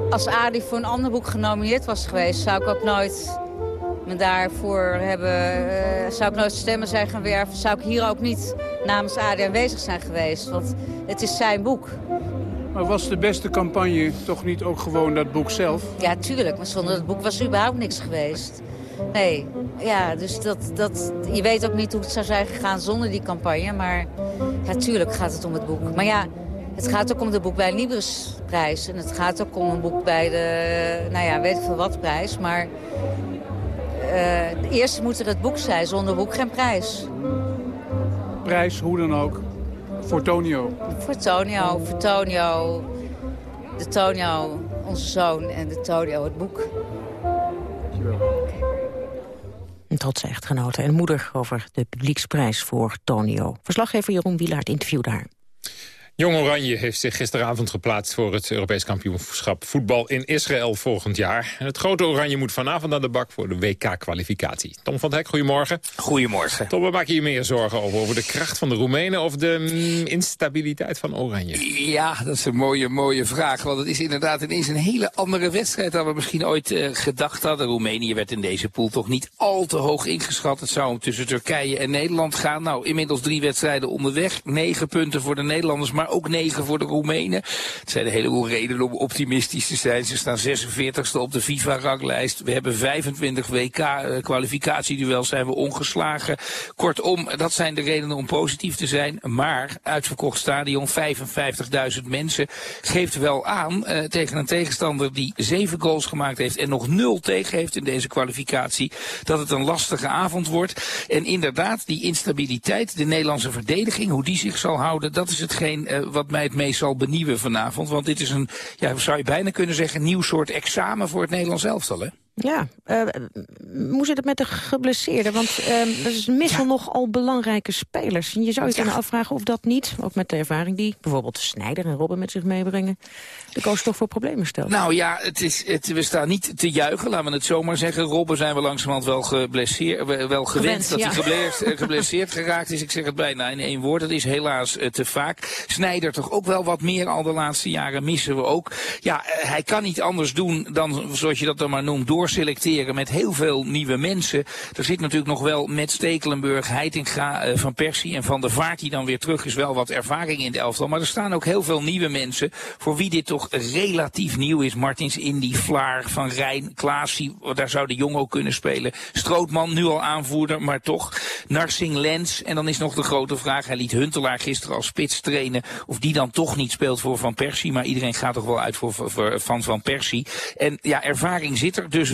als Adi voor een ander boek genomineerd was geweest... zou ik ook nooit me daarvoor hebben... Uh, zou ik nooit stemmen zijn gaan werven... zou ik hier ook niet namens Adi aanwezig zijn geweest. Want het is zijn boek. Maar was de beste campagne toch niet ook gewoon dat boek zelf? Ja, tuurlijk. Maar zonder dat boek was er überhaupt niks geweest. Nee, ja, dus dat, dat, je weet ook niet hoe het zou zijn gegaan zonder die campagne. Maar ja, tuurlijk gaat het om het boek. Maar ja, het gaat ook om het boek bij de Librisprijs. En het gaat ook om een boek bij de, nou ja, weet ik veel wat prijs. Maar uh, eerst moet er het boek zijn, zonder boek geen prijs. Prijs, hoe dan ook, voor Tonio? Voor Tonio, voor Tonio, de Tonio, onze zoon en de Tonio, het boek. Dankjewel. Een trotse echtgenote en moeder over de publieksprijs voor Tonio. Verslaggever Jeroen Wielaert interviewde haar. Jong Oranje heeft zich gisteravond geplaatst voor het Europees kampioenschap voetbal in Israël volgend jaar. En het grote Oranje moet vanavond aan de bak voor de WK-kwalificatie. Tom van Hek, goedemorgen. Goedemorgen. Tom, waar maak je je meer zorgen over? Over de kracht van de Roemenen of de mm, instabiliteit van Oranje? Ja, dat is een mooie, mooie vraag. Want het is inderdaad ineens een hele andere wedstrijd dan we misschien ooit uh, gedacht hadden. Roemenië werd in deze pool toch niet al te hoog ingeschat. Het zou tussen Turkije en Nederland gaan. Nou, inmiddels drie wedstrijden onderweg. Negen punten voor de Nederlanders, maar ook negen voor de Roemenen. Het zijn een heleboel redenen om optimistisch te zijn. Ze staan 46ste op de FIFA-ranglijst. We hebben 25 WK-kwalificatieduels, zijn we ongeslagen. Kortom, dat zijn de redenen om positief te zijn. Maar uitverkocht stadion, 55.000 mensen, geeft wel aan uh, tegen een tegenstander die zeven goals gemaakt heeft en nog nul tegen heeft in deze kwalificatie, dat het een lastige avond wordt. En inderdaad, die instabiliteit, de Nederlandse verdediging, hoe die zich zal houden, dat is hetgeen uh, wat mij het meest zal benieuwen vanavond. Want dit is een, ja, zou je bijna kunnen zeggen, nieuw soort examen voor het Nederlands elftal, hè? Ja, uh, hoe zit het met de geblesseerden? Want uh, er is missen ja. nogal belangrijke spelers. En je zou je ja. kunnen afvragen of dat niet, ook met de ervaring die bijvoorbeeld Snijder en Robben met zich meebrengen, de coach toch voor problemen stelt. Nou ja, het is, het, we staan niet te juichen, laten we het zomaar zeggen. Robben zijn we langzamerhand wel, geblesseerd, wel gewend, gewend dat ja. hij geblesseerd, geblesseerd geraakt is. Ik zeg het bijna in één woord, dat is helaas uh, te vaak. Snijder toch ook wel wat meer al de laatste jaren missen we ook. Ja, hij kan niet anders doen dan, zoals je dat dan maar noemt, door selecteren met heel veel nieuwe mensen. Er zit natuurlijk nog wel met Stekelenburg, Heitinga, uh, Van Persie en Van der Vaart die dan weer terug is wel wat ervaring in de elftal. Maar er staan ook heel veel nieuwe mensen voor wie dit toch relatief nieuw is. Martins Indy, Vlaar, Van Rijn, Klaasie, daar zou de jong ook kunnen spelen. Strootman, nu al aanvoerder, maar toch. Narsing, Lens en dan is nog de grote vraag, hij liet Huntelaar gisteren als spits trainen, of die dan toch niet speelt voor Van Persie. Maar iedereen gaat toch wel uit voor, Van Van Persie. En ja, ervaring zit er dus.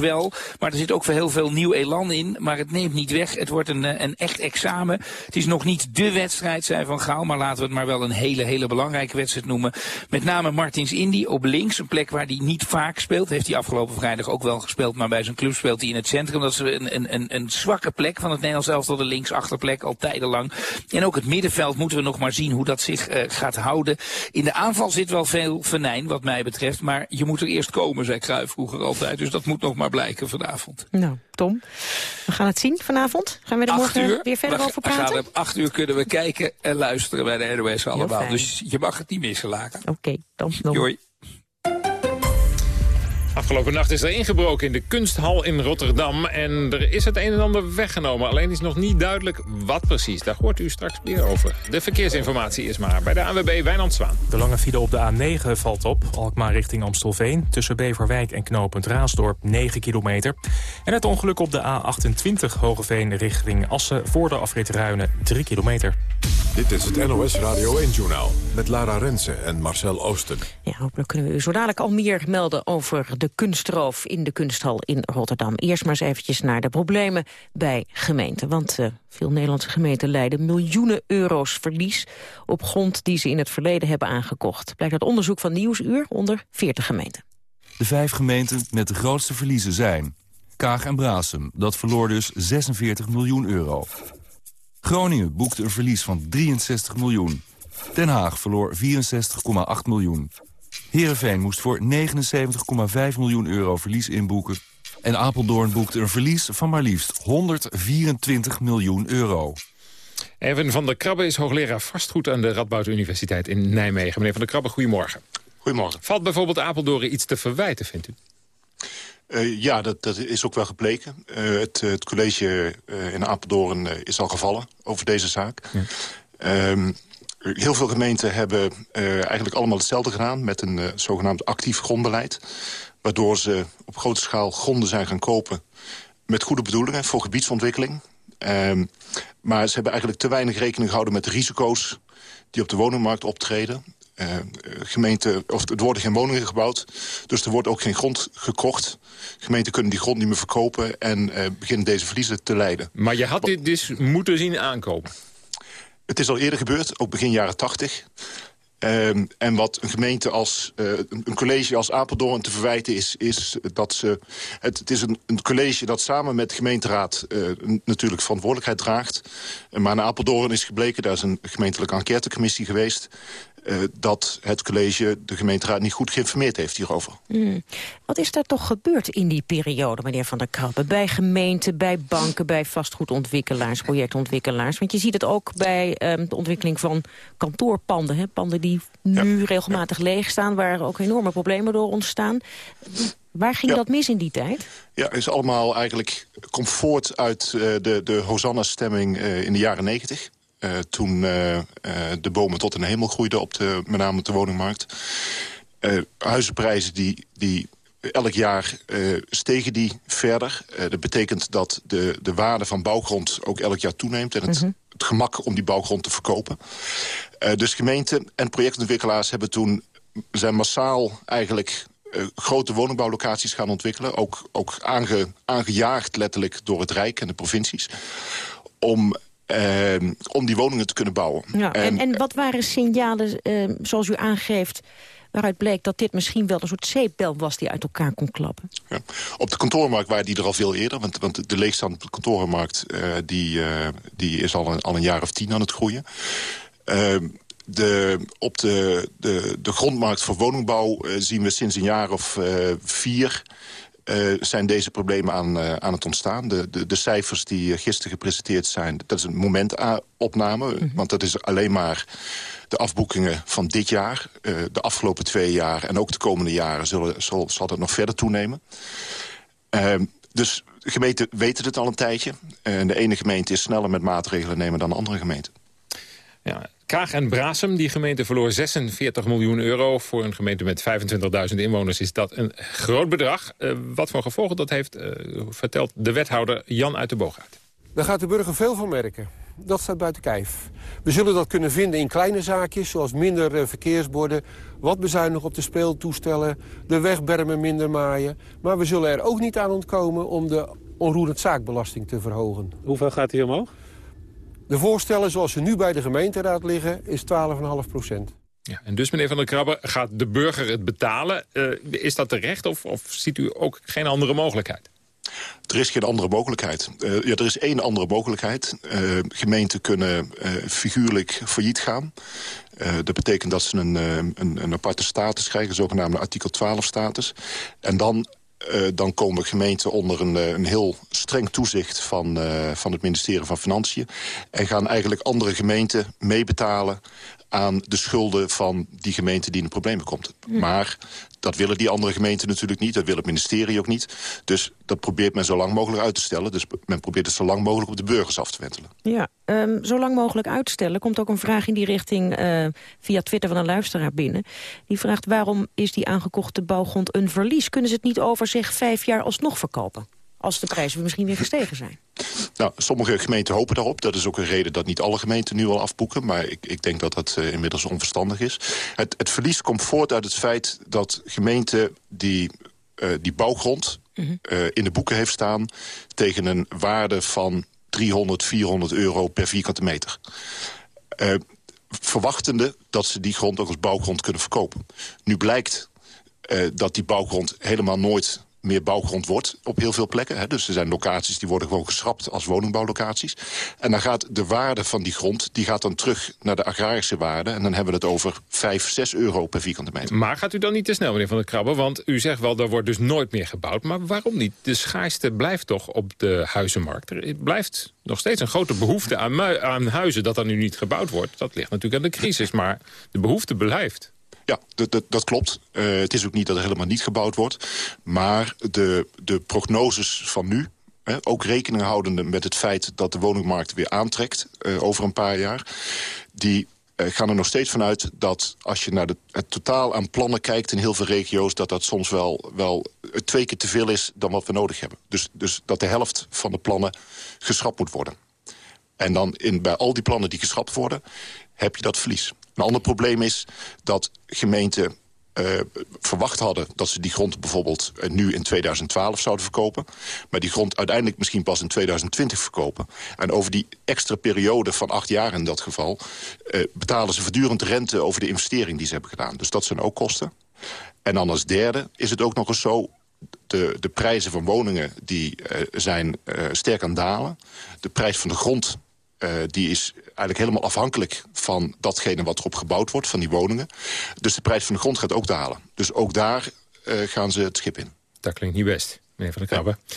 Maar er zit ook heel veel nieuw elan in. Maar het neemt niet weg. Het wordt een, een echt examen. Het is nog niet de wedstrijd, zei Van Gaal. Maar laten we het maar wel een hele, hele belangrijke wedstrijd noemen. Met name Martins Indy op links. Een plek waar hij niet vaak speelt. Heeft hij afgelopen vrijdag ook wel gespeeld. Maar bij zijn club speelt hij in het centrum. Dat is een, een, een, een zwakke plek van het Nederlands elftal. De linksachterplek al tijdenlang. En ook het middenveld moeten we nog maar zien hoe dat zich uh, gaat houden. In de aanval zit wel veel venijn wat mij betreft. Maar je moet er eerst komen, zei Cruijff vroeger altijd. Dus dat moet nog maar blijken vanavond. Nou, Tom, we gaan het zien vanavond. Gaan we er morgen uur, weer verder over praten? Gaan, op acht uur kunnen we kijken en luisteren bij de NOS allemaal. Dus je mag het niet missen, Laken. Oké, okay, Tom. Doei. Afgelopen nacht is er ingebroken in de kunsthal in Rotterdam. En er is het een en ander weggenomen. Alleen is nog niet duidelijk wat precies. Daar hoort u straks meer over. De verkeersinformatie is maar bij de ANWB Wijnand Zwaan. De lange file op de A9 valt op. Alkmaar richting Amstelveen. Tussen Beverwijk en knooppunt Raasdorp 9 kilometer. En het ongeluk op de A28 Hogeveen richting Assen... voor de afrit Ruinen 3 kilometer. Dit is het NOS Radio 1-journaal met Lara Rensen en Marcel Oosten. Ja, hopelijk kunnen we u zo dadelijk al meer melden over de kunstroof in de kunsthal in Rotterdam. Eerst maar eens eventjes naar de problemen bij gemeenten. Want uh, veel Nederlandse gemeenten leiden miljoenen euro's verlies... op grond die ze in het verleden hebben aangekocht. Blijkt uit onderzoek van Nieuwsuur onder 40 gemeenten. De vijf gemeenten met de grootste verliezen zijn... Kaag en Brasem, dat verloor dus 46 miljoen euro. Groningen boekte een verlies van 63 miljoen. Den Haag verloor 64,8 miljoen. Heerenveen moest voor 79,5 miljoen euro verlies inboeken. En Apeldoorn boekte een verlies van maar liefst 124 miljoen euro. Even van der Krabbe is hoogleraar vastgoed aan de Radboud Universiteit in Nijmegen. Meneer van der Krabbe, goedemorgen. Goedemorgen. Valt bijvoorbeeld Apeldoorn iets te verwijten, vindt u? Uh, ja, dat, dat, is ook wel gebleken. Uh, het, het, college uh, in Apeldoorn is al gevallen over deze zaak. Ja. Um, heel veel gemeenten hebben eigenlijk allemaal hetzelfde gedaan... met een zogenaamd actief grondbeleid. Waardoor ze op grote schaal gronden zijn gaan kopen... met goede bedoelingen voor gebiedsontwikkeling. Um, maar ze hebben eigenlijk te weinig rekening gehouden met de risico's... die op de woningmarkt optreden. Uh, gemeente, of er worden geen woningen gebouwd, dus er wordt ook geen grond gekocht. Gemeenten kunnen die grond niet meer verkopen en beginnen deze verliezen te leiden. Maar je had dit dus moeten zien aankomen? Het is al eerder gebeurd, ook begin jaren tachtig. Um, en wat een gemeente als, uh, een college als Apeldoorn te verwijten is... is dat ze, het, het is een, een, college dat samen met de gemeenteraad uh, natuurlijk verantwoordelijkheid draagt. Maar in Apeldoorn is gebleken, daar is een gemeentelijke enquêtecommissie geweest... uh, dat het college de gemeenteraad niet goed geïnformeerd heeft hierover. Mm. Wat is daar toch gebeurd in die periode, meneer Van der Krabbe? Bij gemeenten, bij banken, bij vastgoedontwikkelaars, projectontwikkelaars? Want je ziet het ook bij um, de ontwikkeling van kantoorpanden. Hè? Panden die nu ja. regelmatig ja. leeg staan, waar ook enorme problemen door ontstaan. Waar ging ja. dat mis in die tijd? Ja, is allemaal eigenlijk komt voort uit uh, de, de Hosanna-stemming uh, in de jaren negentig. Uh, toen de bomen tot de hemel groeiden, op de, met name op de woningmarkt. huizenprijzen die, die elk jaar stegen die verder. dat betekent dat de, de waarde van bouwgrond ook elk jaar toeneemt. En het, -hmm. het gemak om die bouwgrond te verkopen. dus gemeenten en projectontwikkelaars hebben toen zijn massaal eigenlijk grote woningbouwlocaties gaan ontwikkelen. Ook, ook aange, aangejaagd letterlijk door het Rijk en de provincies. Om om die woningen te kunnen bouwen. Ja, en, en, en wat waren signalen, uh, zoals u aangeeft... waaruit bleek dat dit misschien wel een soort zeepbel was... die uit elkaar kon klappen? Ja. Op de kantoormarkt waren die er al veel eerder. Want, want de leegstand op de kantorenmarkt uh, die, die is al een, al een jaar of tien aan het groeien. Ehm, de, op de, de, de grondmarkt voor woningbouw uh, zien we sinds een jaar of vier... Uh, zijn deze problemen aan, aan het ontstaan. De, de, de cijfers die gisteren gepresenteerd zijn... dat is een momentopname, mm -hmm. want dat is alleen maar de afboekingen van dit jaar. de afgelopen twee jaar en ook de komende jaren zullen, zal, zal dat nog verder toenemen. Ehm, dus de gemeenten weten het al een tijdje. En de ene gemeente is sneller met maatregelen nemen dan de andere gemeente. Ja, Kaag en Brasem, die gemeente verloor 46 miljoen euro. Voor een gemeente met 25.000 inwoners is dat een groot bedrag. Uh, wat voor gevolgen dat heeft, uh, vertelt de wethouder Jan uit de Boogaard. Daar gaat de burger veel van merken. Dat staat buiten kijf. We zullen dat kunnen vinden in kleine zaakjes, zoals minder uh, verkeersborden... wat bezuinigen op de speeltoestellen, de wegbermen minder maaien. Maar we zullen er ook niet aan ontkomen om de onroerend zaakbelasting te verhogen. Hoeveel gaat die omhoog? De voorstellen zoals ze nu bij de gemeenteraad liggen is 12,5 procent. Ja, en dus, meneer Van der Krabbe, gaat de burger het betalen? Uh, is dat terecht of, of ziet u ook geen andere mogelijkheid? Er is geen andere mogelijkheid. Uh, ja, er is één andere mogelijkheid. Uh, gemeenten kunnen uh, figuurlijk failliet gaan. dat betekent dat ze een, een, een aparte status krijgen, zogenaamde artikel 12 status. En dan uh, dan komen gemeenten onder een, een heel streng toezicht van, uh, van het ministerie van Financiën. En gaan eigenlijk andere gemeenten meebetalen aan de schulden van die gemeente die in de problemen komt. Maar dat willen die andere gemeenten natuurlijk niet. Dat wil het ministerie ook niet. Dus dat probeert men zo lang mogelijk uit te stellen. Dus men probeert het zo lang mogelijk op de burgers af te wentelen. Ja, um, zo lang mogelijk uitstellen. komt ook een vraag in die richting uh, via Twitter van een luisteraar binnen. Die vraagt waarom is die aangekochte bouwgrond een verlies? Kunnen ze het niet over zich vijf jaar alsnog verkopen? Als de prijzen misschien weer gestegen zijn. Nou, sommige gemeenten hopen daarop. Dat is ook een reden dat niet alle gemeenten nu al afboeken. Maar ik, ik denk dat dat uh, inmiddels onverstandig is. Het, het verlies komt voort uit het feit dat gemeenten die, uh, die bouwgrond... -hmm. uh, in de boeken heeft staan tegen een waarde van 300, 400 euro per vierkante meter. verwachtende dat ze die grond ook als bouwgrond kunnen verkopen. Nu blijkt dat die bouwgrond helemaal nooit meer bouwgrond wordt op heel veel plekken. Hè. Dus er zijn locaties die worden gewoon geschrapt als woningbouwlocaties. En dan gaat de waarde van die grond die gaat dan terug naar de agrarische waarde. En dan hebben we het over 5, 6 euro per vierkante meter. Maar gaat u dan niet te snel, meneer Van der Krabbe? Want u zegt wel, er wordt dus nooit meer gebouwd. Maar waarom niet? De schaarste blijft toch op de huizenmarkt. Er blijft nog steeds een grote behoefte aan, aan huizen dat er nu niet gebouwd wordt. Dat ligt natuurlijk aan de crisis, maar de behoefte blijft. Ja, dat, dat, dat klopt. Uh, het is ook niet dat er helemaal niet gebouwd wordt. Maar de, de prognoses van nu, ook rekening houdende met het feit dat de woningmarkt weer aantrekt uh, over een paar jaar... die uh, gaan er nog steeds vanuit dat als je naar het totaal aan plannen kijkt in heel veel regio's... dat dat soms wel, wel twee keer te veel is dan wat we nodig hebben. Dus, dus dat de helft van de plannen geschrapt moet worden. En dan in, bij al die plannen die geschrapt worden, heb je dat verlies. Een ander probleem is dat gemeenten uh, verwacht hadden dat ze die grond bijvoorbeeld uh, nu in 2012 zouden verkopen. Maar die grond uiteindelijk misschien pas in 2020 verkopen. En over die extra periode van acht jaar in dat geval... Uh, betalen ze voortdurend rente over de investering die ze hebben gedaan. Dus dat zijn ook kosten. En dan als derde is het ook nog eens zo... De, de prijzen van woningen die zijn sterk aan dalen. De prijs van de grond die is eigenlijk helemaal afhankelijk van datgene wat erop gebouwd wordt, van die woningen. Dus de prijs van de grond gaat ook dalen. Dus ook daar gaan ze het schip in. Dat klinkt niet best, meneer Van der Krabbe. Ja.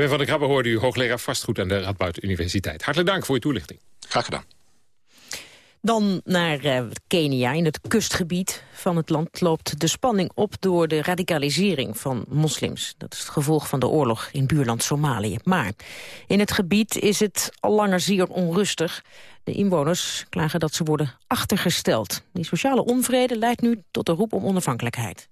En Van der Krabbe hoorde u hoogleraar vastgoed aan de Radboud Universiteit. Hartelijk dank voor uw toelichting. Graag gedaan. Dan naar uh, Kenia. In het kustgebied van het land loopt de spanning op door de radicalisering van moslims. Dat is het gevolg van de oorlog in buurland Somalië. Maar in het gebied is het al langer zeer onrustig. De inwoners klagen dat ze worden achtergesteld. Die sociale onvrede leidt nu tot de roep om onafhankelijkheid.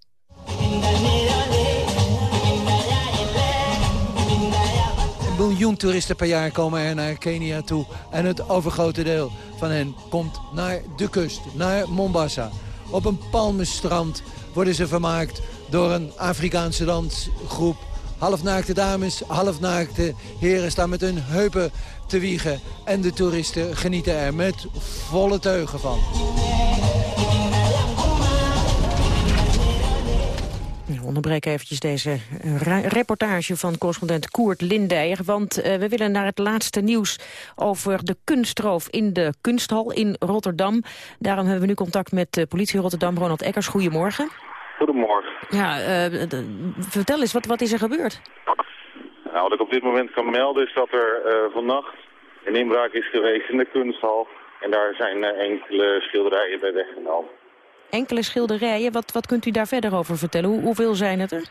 Miljoen toeristen per jaar komen er naar Kenia toe. En het overgrote deel van hen komt naar de kust, naar Mombasa. Op een palmenstrand worden ze vermaakt door een Afrikaanse dansgroep. Halfnaakte dames, halfnaakte heren staan met hun heupen te wiegen. En de toeristen genieten er met volle teugen van. We onderbreken eventjes deze eh, reportage van correspondent Koert Lindijer. Want uh, we willen naar het laatste nieuws over de kunstroof in de kunsthal in Rotterdam. Daarom hebben we nu contact met de politie Rotterdam. Ronald Eckers, goedemorgen. Goedemorgen. Ja, uh, vertel eens, wat, wat is er gebeurd? Nou, wat ik op dit moment kan melden is dat er uh, vannacht een inbraak is geweest in de kunsthal. En daar zijn enkele schilderijen bij weggenomen enkele schilderijen. Wat, wat kunt u daar verder over vertellen? Hoe, hoeveel zijn het er?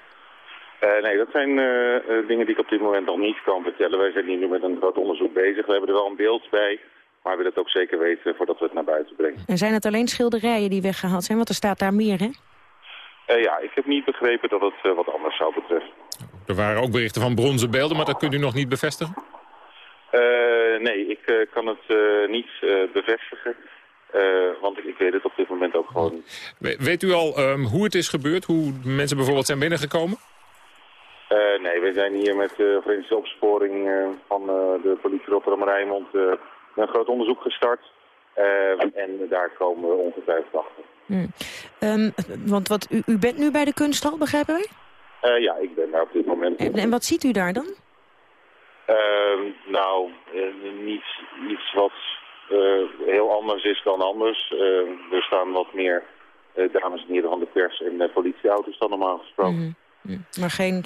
Uh, nee, dat zijn uh, dingen die ik op dit moment nog niet kan vertellen. Wij zijn hier nu met een groot onderzoek bezig. We hebben er wel een beeld bij, maar we willen het ook zeker weten voordat we het naar buiten brengen. En zijn het alleen schilderijen die weggehaald zijn? Want er staat daar meer, hè? Uh, ja, ik heb niet begrepen dat het wat anders zou betreffen. Er waren ook berichten van bronzen beelden, maar dat kunt u nog niet bevestigen? nee, ik kan het niet bevestigen. Uh, want ik, weet het op dit moment ook gewoon niet. Weet u al um, hoe het is gebeurd? Hoe mensen bijvoorbeeld zijn binnengekomen? Uh, nee, we zijn hier met de uh, forensische opsporing van de politie Rotterdam-Rijnmond een groot onderzoek gestart. en daar komen we ongetwijfeld achter. Hmm. Um, want wat, u, u, bent nu bij de kunsthal, begrijpen wij? ja, ik ben daar op dit moment. En, en wat ziet u daar dan? Ehm, nou, niets, iets wat heel anders is dan anders. Uh, er staan wat meer uh, dames en heren van de pers en de politieauto's dan normaal gesproken. Mm -hmm. Maar geen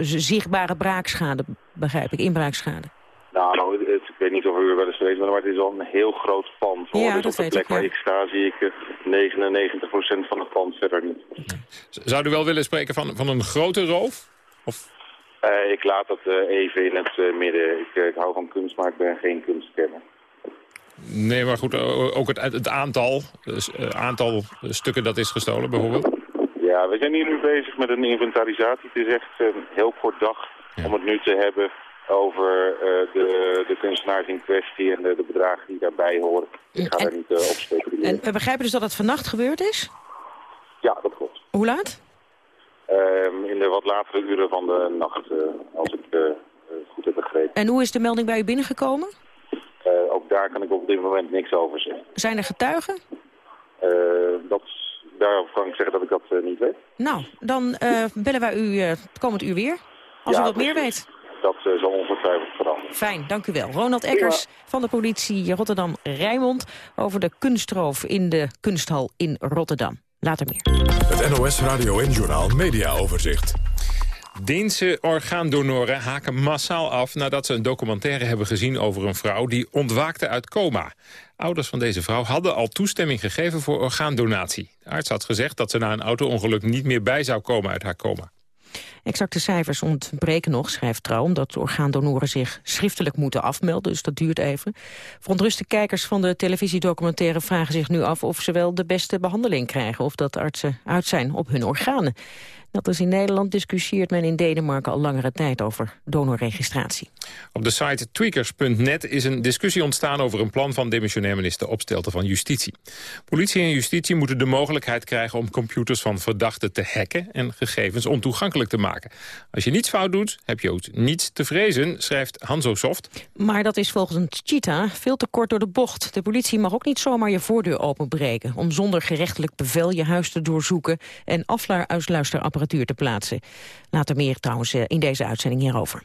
zichtbare braakschade, begrijp ik, inbraakschade? Nou, het, ik weet niet of u wel eens geweest bent, maar het is al een heel groot pand. Hoor. Ja, dus op de plek ik, waar ik sta zie ik 99% van het pand verder niet. Okay. Zou u wel willen spreken van, van een grote roof? Of... ik laat dat even in het midden. Ik, ik hou van kunst, maar ik ben geen kunstkenner. Nee, maar goed, ook het, het aantal, dus, uh, aantal stukken dat is gestolen bijvoorbeeld? Ja, we zijn hier nu bezig met een inventarisatie. Het is echt een heel kort dag ja. om het nu te hebben over uh, de, de kunstenaars in kwestie en de, de, bedragen die daarbij horen. Ik ga en, daar niet uh, op speculeren. En we begrijpen dus dat het vannacht gebeurd is? Ja, dat klopt. Hoe laat? Um, in de wat latere uren van de nacht, als ik goed heb begrepen. En hoe is de melding bij u binnengekomen? Uh, ook daar kan ik op dit moment niks over zeggen. Zijn er getuigen? Uh, dat, daarover kan ik zeggen dat ik dat uh, niet weet. Nou, dan bellen wij u het komend uur weer. Als ja, u wat meer weet. Dat zal ongetwijfeld veranderen. Fijn, dank u wel. Ronald Eckers ja. van de politie Rotterdam-Rijnmond... over de kunstroof in de kunsthal in Rotterdam. Later meer. Het NOS Radio en Journaal Media Overzicht. Deense orgaandonoren haken massaal af nadat ze een documentaire hebben gezien over een vrouw die ontwaakte uit coma. Ouders van deze vrouw hadden al toestemming gegeven voor orgaandonatie. De arts had gezegd dat ze na een auto-ongeluk niet meer bij zou komen uit haar coma. Exacte cijfers ontbreken nog, schrijft Trouw... omdat orgaandonoren zich schriftelijk moeten afmelden, dus dat duurt even. Verontruste kijkers van de televisiedocumentaire vragen zich nu af... of ze wel de beste behandeling krijgen... of dat artsen uit zijn op hun organen. Dat is in Nederland discussieert men in Denemarken al langere tijd over donorregistratie. Op de site tweakers.net is een discussie ontstaan over een plan van demissionair minister Opstelten van Justitie. Politie en justitie moeten de mogelijkheid krijgen om computers van verdachten te hacken en gegevens ontoegankelijk te maken. Als je niets fout doet, heb je ook niets te vrezen, schrijft Hanzo Soft. Maar dat is volgens Cheetah veel te kort door de bocht. De politie mag ook niet zomaar je voordeur openbreken om zonder gerechtelijk bevel je huis te doorzoeken en afluisterapparatuur te plaatsen. Later meer trouwens eh, in deze uitzending hierover.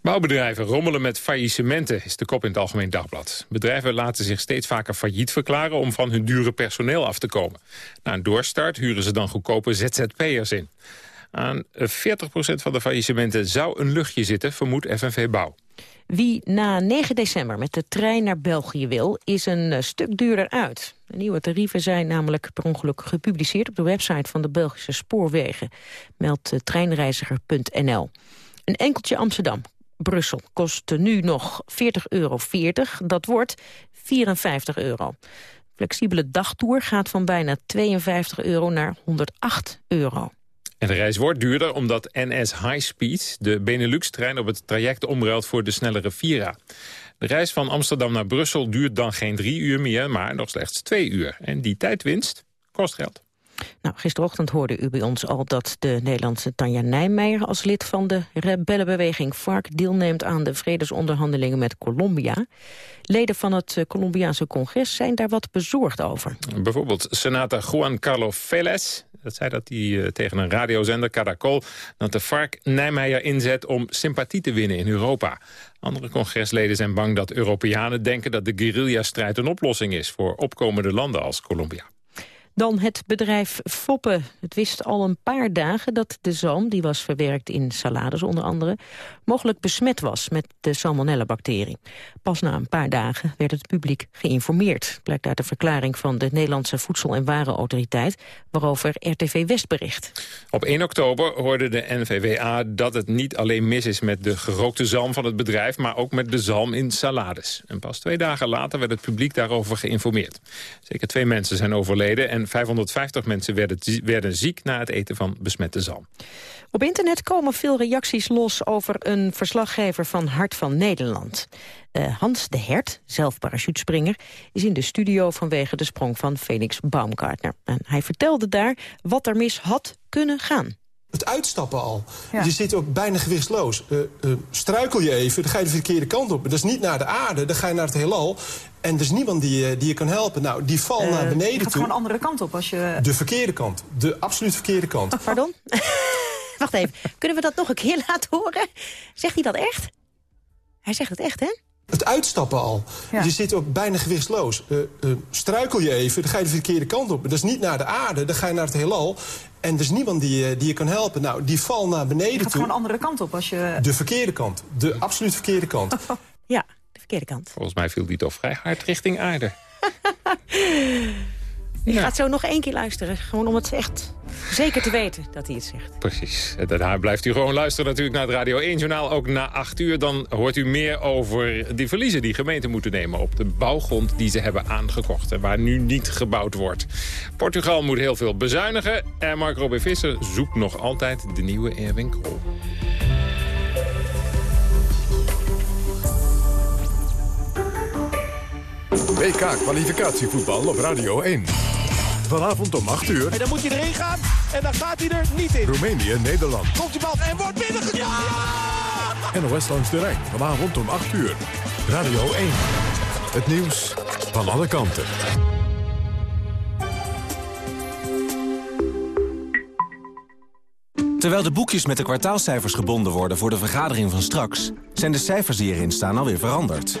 Bouwbedrijven rommelen met faillissementen, is de kop in het Algemeen Dagblad. Bedrijven laten zich steeds vaker failliet verklaren om van hun dure personeel af te komen. Na een doorstart huren ze dan goedkope ZZP'ers in. Aan 40% van de faillissementen zou een luchtje zitten, vermoedt FNV Bouw. Wie na 9 december met de trein naar België wil, is een eh, stuk duurder uit. De nieuwe tarieven zijn namelijk per ongeluk gepubliceerd op de website van de Belgische Spoorwegen, meldt treinreiziger.nl. Een enkeltje Amsterdam, Brussel, kost nu nog 40,40 euro. Dat wordt 54 euro. Flexibele dagtoer gaat van bijna 52 euro naar 108 euro. En de reis wordt duurder omdat NS High Speed de Benelux-trein op het traject omruilt voor de snellere Vira. De reis van Amsterdam naar Brussel duurt dan geen drie uur meer, maar nog slechts twee uur. En die tijdwinst kost geld. Nou, gisterochtend hoorde u bij ons al dat de Nederlandse Tanja Nijmeijer... als lid van de rebellenbeweging FARC deelneemt aan de vredesonderhandelingen met Colombia. Leden van het eh, Colombiaanse congres zijn daar wat bezorgd over. Bijvoorbeeld senator Juan Carlos Vélez dat zei dat hij uh, tegen een radiozender, Caracol... dat de FARC Nijmeijer inzet om sympathie te winnen in Europa. Andere congresleden zijn bang dat Europeanen denken... dat de guerrilla-strijd een oplossing is voor opkomende landen als Colombia. Dan het bedrijf Foppen. Het wist al een paar dagen dat de zalm, die was verwerkt in salades onder andere, mogelijk besmet was met de salmonella-bacterie. Pas na een paar dagen werd het publiek geïnformeerd. Blijkt uit de verklaring van de Nederlandse Voedsel- en Warenautoriteit, waarover RTV West bericht. Op 1 oktober hoorde de NVWA dat het niet alleen mis is met de gerookte zalm van het bedrijf, maar ook met de zalm in salades. En pas twee dagen later werd het publiek daarover geïnformeerd. Zeker twee mensen zijn overleden en 550 mensen werden, werden ziek na het eten van besmette zalm. Op internet komen veel reacties los over een verslaggever van Hart van Nederland. Uh, Hans de Hert, zelf parachutespringer, is in de studio vanwege de sprong van Felix Baumgartner. En hij vertelde daar wat er mis had kunnen gaan. Het uitstappen al. Je zit ook bijna gewichtsloos. Uh, uh, struikel je even, dan ga je de verkeerde kant op. Dat is niet naar de aarde, dan ga je naar het heelal. En er is niemand die, die je kan helpen. Nou, die val naar beneden je gaat toe. gewoon de andere kant op als je... De verkeerde kant. De absoluut verkeerde kant. Pardon? Wacht even, kunnen we dat nog een keer laten horen? Zegt hij dat echt? Hij zegt het echt, hè? Het uitstappen al. Ja. Je zit ook bijna gewichtsloos. Uh, uh, struikel je even, dan ga je de verkeerde kant op. Dat is niet naar de aarde, dan ga je naar het heelal. En er is niemand die, die je kan helpen. Nou, die val naar beneden je gaat toe. gewoon de andere kant op als je... De verkeerde kant. De absoluut verkeerde kant. ja, de verkeerde kant. Volgens mij viel die toch vrij hard richting aarde. Je gaat zo nog één keer luisteren. Gewoon om het echt zeker te weten dat hij het zegt. Precies. En daarna blijft u gewoon luisteren natuurlijk naar het Radio 1-journaal. Ook na 8 uur. Dan hoort u meer over die verliezen die gemeenten moeten nemen... op de bouwgrond die ze hebben aangekocht en waar nu niet gebouwd wordt. Portugal moet heel veel bezuinigen. En Mark Robin Visser zoekt nog altijd de nieuwe Erwin Krol. WK-kwalificatievoetbal op Radio 1. Vanavond om 8 uur. En dan moet hij erin gaan. En dan gaat hij er niet in. Roemenië, Nederland. Komt die bal en wordt binnengekomen. Ja! NOS langs de Rijn. Vanavond om 8 uur. Radio 1. Het nieuws van alle kanten. Terwijl de boekjes met de kwartaalcijfers gebonden worden voor de vergadering van straks... zijn de cijfers die erin staan alweer veranderd.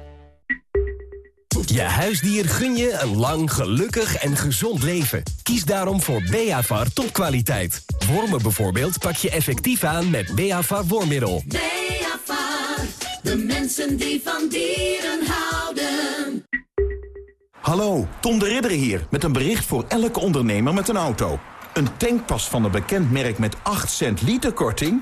Je huisdier gun je een lang, gelukkig en gezond leven. Kies daarom voor Beavar topkwaliteit. Wormen bijvoorbeeld pak je effectief aan met Beavar wormmiddel. Beavar, de mensen die van dieren houden. Hallo, Tom de Ridder hier met een bericht voor elke ondernemer met een auto. Een tankpas van een bekend merk met 8 cent liter korting?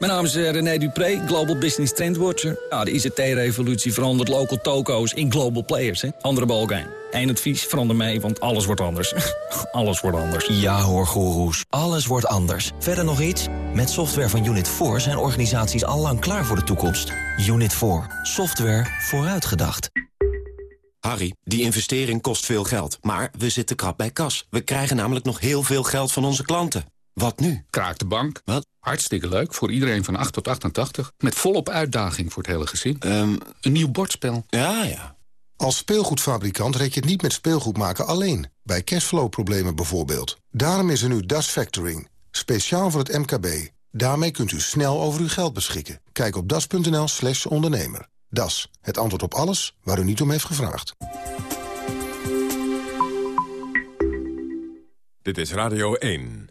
Mijn naam is eh, René Dupré, Global Business Trendwatcher. Ja, de ICT-revolutie verandert local toko's in global players. Hè? Andere balkijn. Eén advies, verander mee, want alles wordt anders. alles wordt anders. Ja hoor, goeroes. Alles wordt anders. Verder nog iets? Met software van Unit 4 zijn organisaties al lang klaar voor de toekomst. Unit 4. Software vooruitgedacht. Harry, die investering kost veel geld, maar we zitten krap bij kas. We krijgen namelijk nog heel veel geld van onze klanten. Wat nu? Kraak de bank. Wat? Hartstikke leuk, voor iedereen van 8 tot 88. Met volop uitdaging voor het hele gezin. Um, een nieuw bordspel. Ja, ja. Als speelgoedfabrikant red je het niet met speelgoed maken alleen. Bij cashflow-problemen bijvoorbeeld. Daarom is er nu Das Factoring. Speciaal voor het MKB. Daarmee kunt u snel over uw geld beschikken. Kijk op das.nl slash ondernemer. Das, het antwoord op alles waar u niet om heeft gevraagd. Dit is Radio 1.